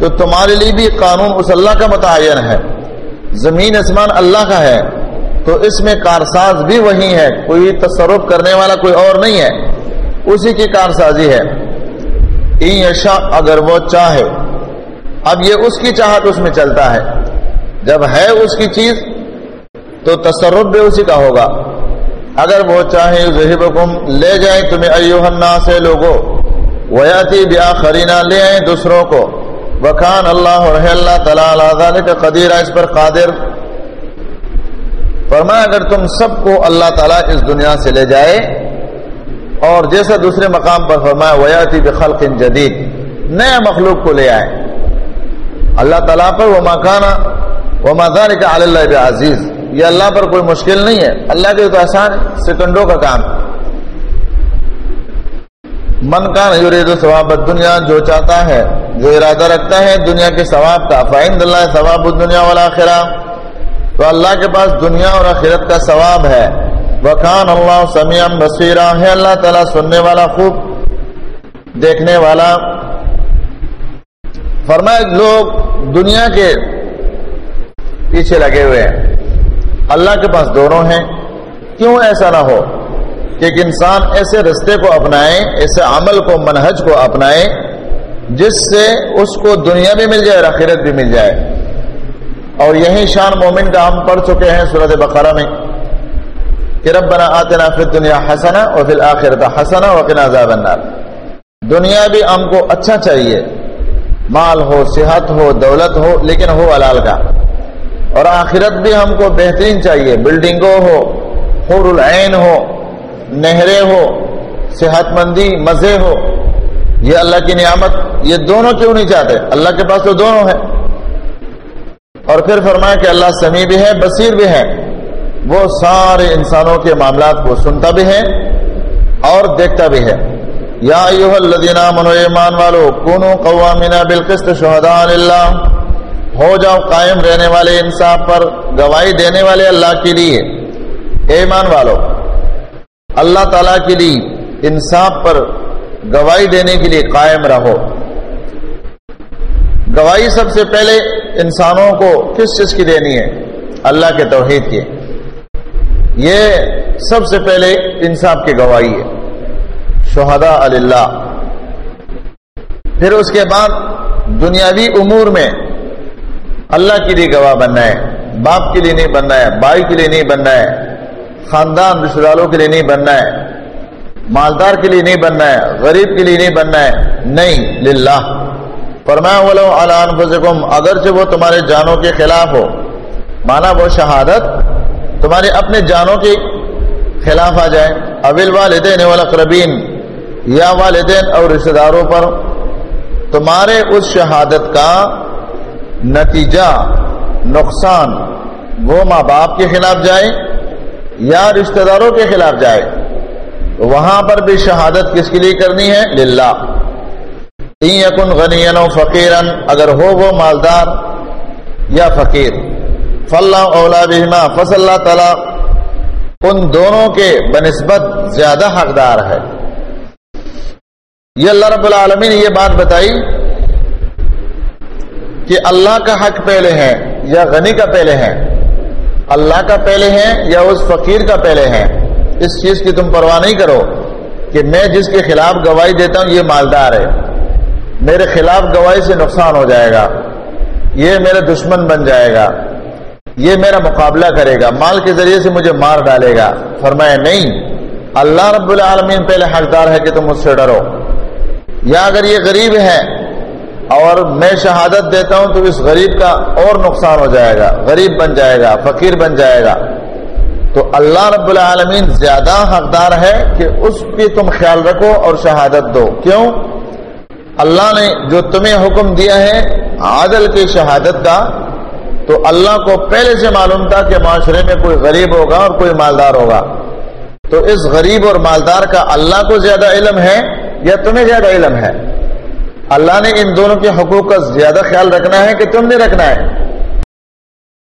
تو تمہارے لیے بھی قانون اس اللہ کا متعین ہے۔ زمین آسمان اللہ کا ہے، تو اس میں کارساز بھی وہی ہے کوئی تصرف کرنے والا کوئی اور نہیں ہے۔ اسی کی کارسازی ہے۔ یشا اگر وہ چاہے۔ اب یہ اس کی چاہت اس میں چلتا ہے۔ جب ہے اس کی چیز، تو تصرف بھی اسی کا ہوگا۔ اگر وہ چاہے ذہب لے جائیں تمہیں ایوہن سے لوگو۔ ویاتی بیا خرینا لے آئیں دوسروں کو۔ وکان اللہ اللہ تعالیٰ کا قدیر اس پر قادر۔ فرمایا اگر تم سب کو اللہ تعالیٰ اس دنیا سے لے جائے اور جیسا دوسرے مقام پر فرمایا ویاتی بخلق جدید نئے مخلوق کو لے آئے۔ اللہ تعالیٰ پر وہ مکانا وہ مزار کا اللہ عزیز یہ اللہ پر کوئی مشکل نہیں ہے۔ اللہ کے تو آسان سیکنڈوں کا کام۔ من کا یورید ثواب دنیا جو چاہتا ہے، جو ارادہ رکھتا ہے دنیا کے ثواب کا فائند اللہ ثواب دنیا والا تو اللہ کے پاس دنیا اور آخرت کا ثواب ہے۔ وکان اللہ سمیم بصیرہ ہے اللہ تعالیٰ، سننے والا خوب، دیکھنے والا۔ فرمائے لوگ دنیا کے پیچھے لگے ہوئے ہیں۔ اللہ کے پاس دونوں ہیں۔ کیوں ایسا نہ ہو؟ کہ ایک انسان ایسے رستے کو اپنائے، ایسے عمل کو، منہج کو اپنائے، جس سے اس کو دنیا بھی مل جائے، اور آخرت بھی مل جائے۔ اور یہی شان مومن کا ہم پڑھ چکے ہیں صورت بقرہ میں کہ ربنا آتنا فی الدنیا حسنا اور فی الاخرت حسنا وقنا عذاب النار۔ دنیا بھی ہم کو اچھا چاہیے۔ مال ہو، صحت ہو، دولت ہو، لیکن ہو حلال کا۔ اور آخرت بھی ہم کو بہترین چاہیے۔ بلڈنگوں ہو، حور العین ہو نہریں ہو صحت مندی مزے ہو۔ یہ اللہ کی نعمت، یہ دونوں کیوں نہیں چاہتے؟ اللہ کے پاس تو دونوں ہے اور پھر فرمایا کہ اللہ سمیع بھی ہے، بصیر بھی ہے۔ وہ سارے انسانوں کے معاملات کو سنتا بھی ہے اور دیکھتا بھی ہے۔ یا ایوہ الذین آمنوا ایمان والو، کونو قوامنا بالقسط شہداء اللہ ہو جاؤ قائم رہنے والے انصاف پر گواہی دینے والے اللہ کے لیے۔ ایمان والو اللہ تعالی کے لیے انصاف پر گواہی دینے کے لیے قائم رہو۔ گواہی سب سے پہلے انسانوں کو کس چیز کی دینی ہے؟ اللہ کے توحید کی۔ یہ سب سے پہلے انصاف کی گواہی ہے۔ شہدا اللہ پھر اس کے بعد دنیاوی امور میں اللہ کے لیے گواہ بننا ہے۔ باپ کے لیے نہیں بننا ہے، بھائی کے لیے نہیں بننا ہے۔ خاندان رشتے داروں کے لیے نہیں بننا ہے، مالدار کے لیے نہیں بننا ہے، غریب کے لیے نہیں بننا ہے، نہیں، للہ۔ فرمایا، ولو علان اگرچہ وہ تمہارے جانوں کے خلاف ہو۔ مانا وہ شہادت، تمہارے اپنے جانوں کے خلاف آ جائے۔ ابل والدین والاقربین، یا والدین اور رشتے داروں پر تمہارے اس شہادت کا نتیجہ، نقصان وہ ماں باپ کے خلاف جائے۔ یا رشتہ داروں کے خلاف جائے وہاں پر بھی شہادت کس کے لیے کرنی ہے؟ للہ۔ یقن غنی و فقیرن اگر ہو وہ مالدار یا فقیر۔ فلاں اولا بہما فص اللہ تعالی ان دونوں کے بنسبت زیادہ حقدار ہے۔ یہ اللہ رب العالمین نے یہ بات بتائی کہ اللہ کا حق پہلے ہے یا غنی کا پہلے ہے۔ اللہ کا پہلے ہے یا اس فقیر کا پہلے ہے اس چیز کی تم پرواہ نہیں کرو کہ میں جس کے خلاف گواہی دیتا ہوں، یہ مالدار ہے۔ میرے خلاف گواہی سے نقصان ہو جائے گا۔ یہ میرا دشمن بن جائے گا۔ یہ میرا مقابلہ کرے گا۔ مال کے ذریعے سے مجھے مار ڈالے گا۔ فرمایا، نہیں۔ اللہ رب العالمین پہلے حقدار ہے کہ تم مجھ سے ڈرو۔ یا اگر یہ غریب ہے اور میں شہادت دیتا ہوں تو اس غریب کا اور نقصان ہو جائے گا، غریب بن جائے گا، فقیر بن جائے گا۔ تو اللہ رب العالمین زیادہ حقدار ہے کہ اس کی تم خیال رکھو اور شہادت دو۔ کیوں؟ اللہ نے جو تمہیں حکم دیا ہے عادل کی شہادت کا، تو اللہ کو پہلے سے معلوم تھا کہ معاشرے میں کوئی غریب ہوگا اور کوئی مالدار ہوگا۔ تو اس غریب اور مالدار کا اللہ کو زیادہ علم ہے یا تمہیں زیادہ علم ہے؟ اللہ نے ان دونوں کے حقوق کا زیادہ خیال رکھنا ہے کہ تم نے رکھنا ہے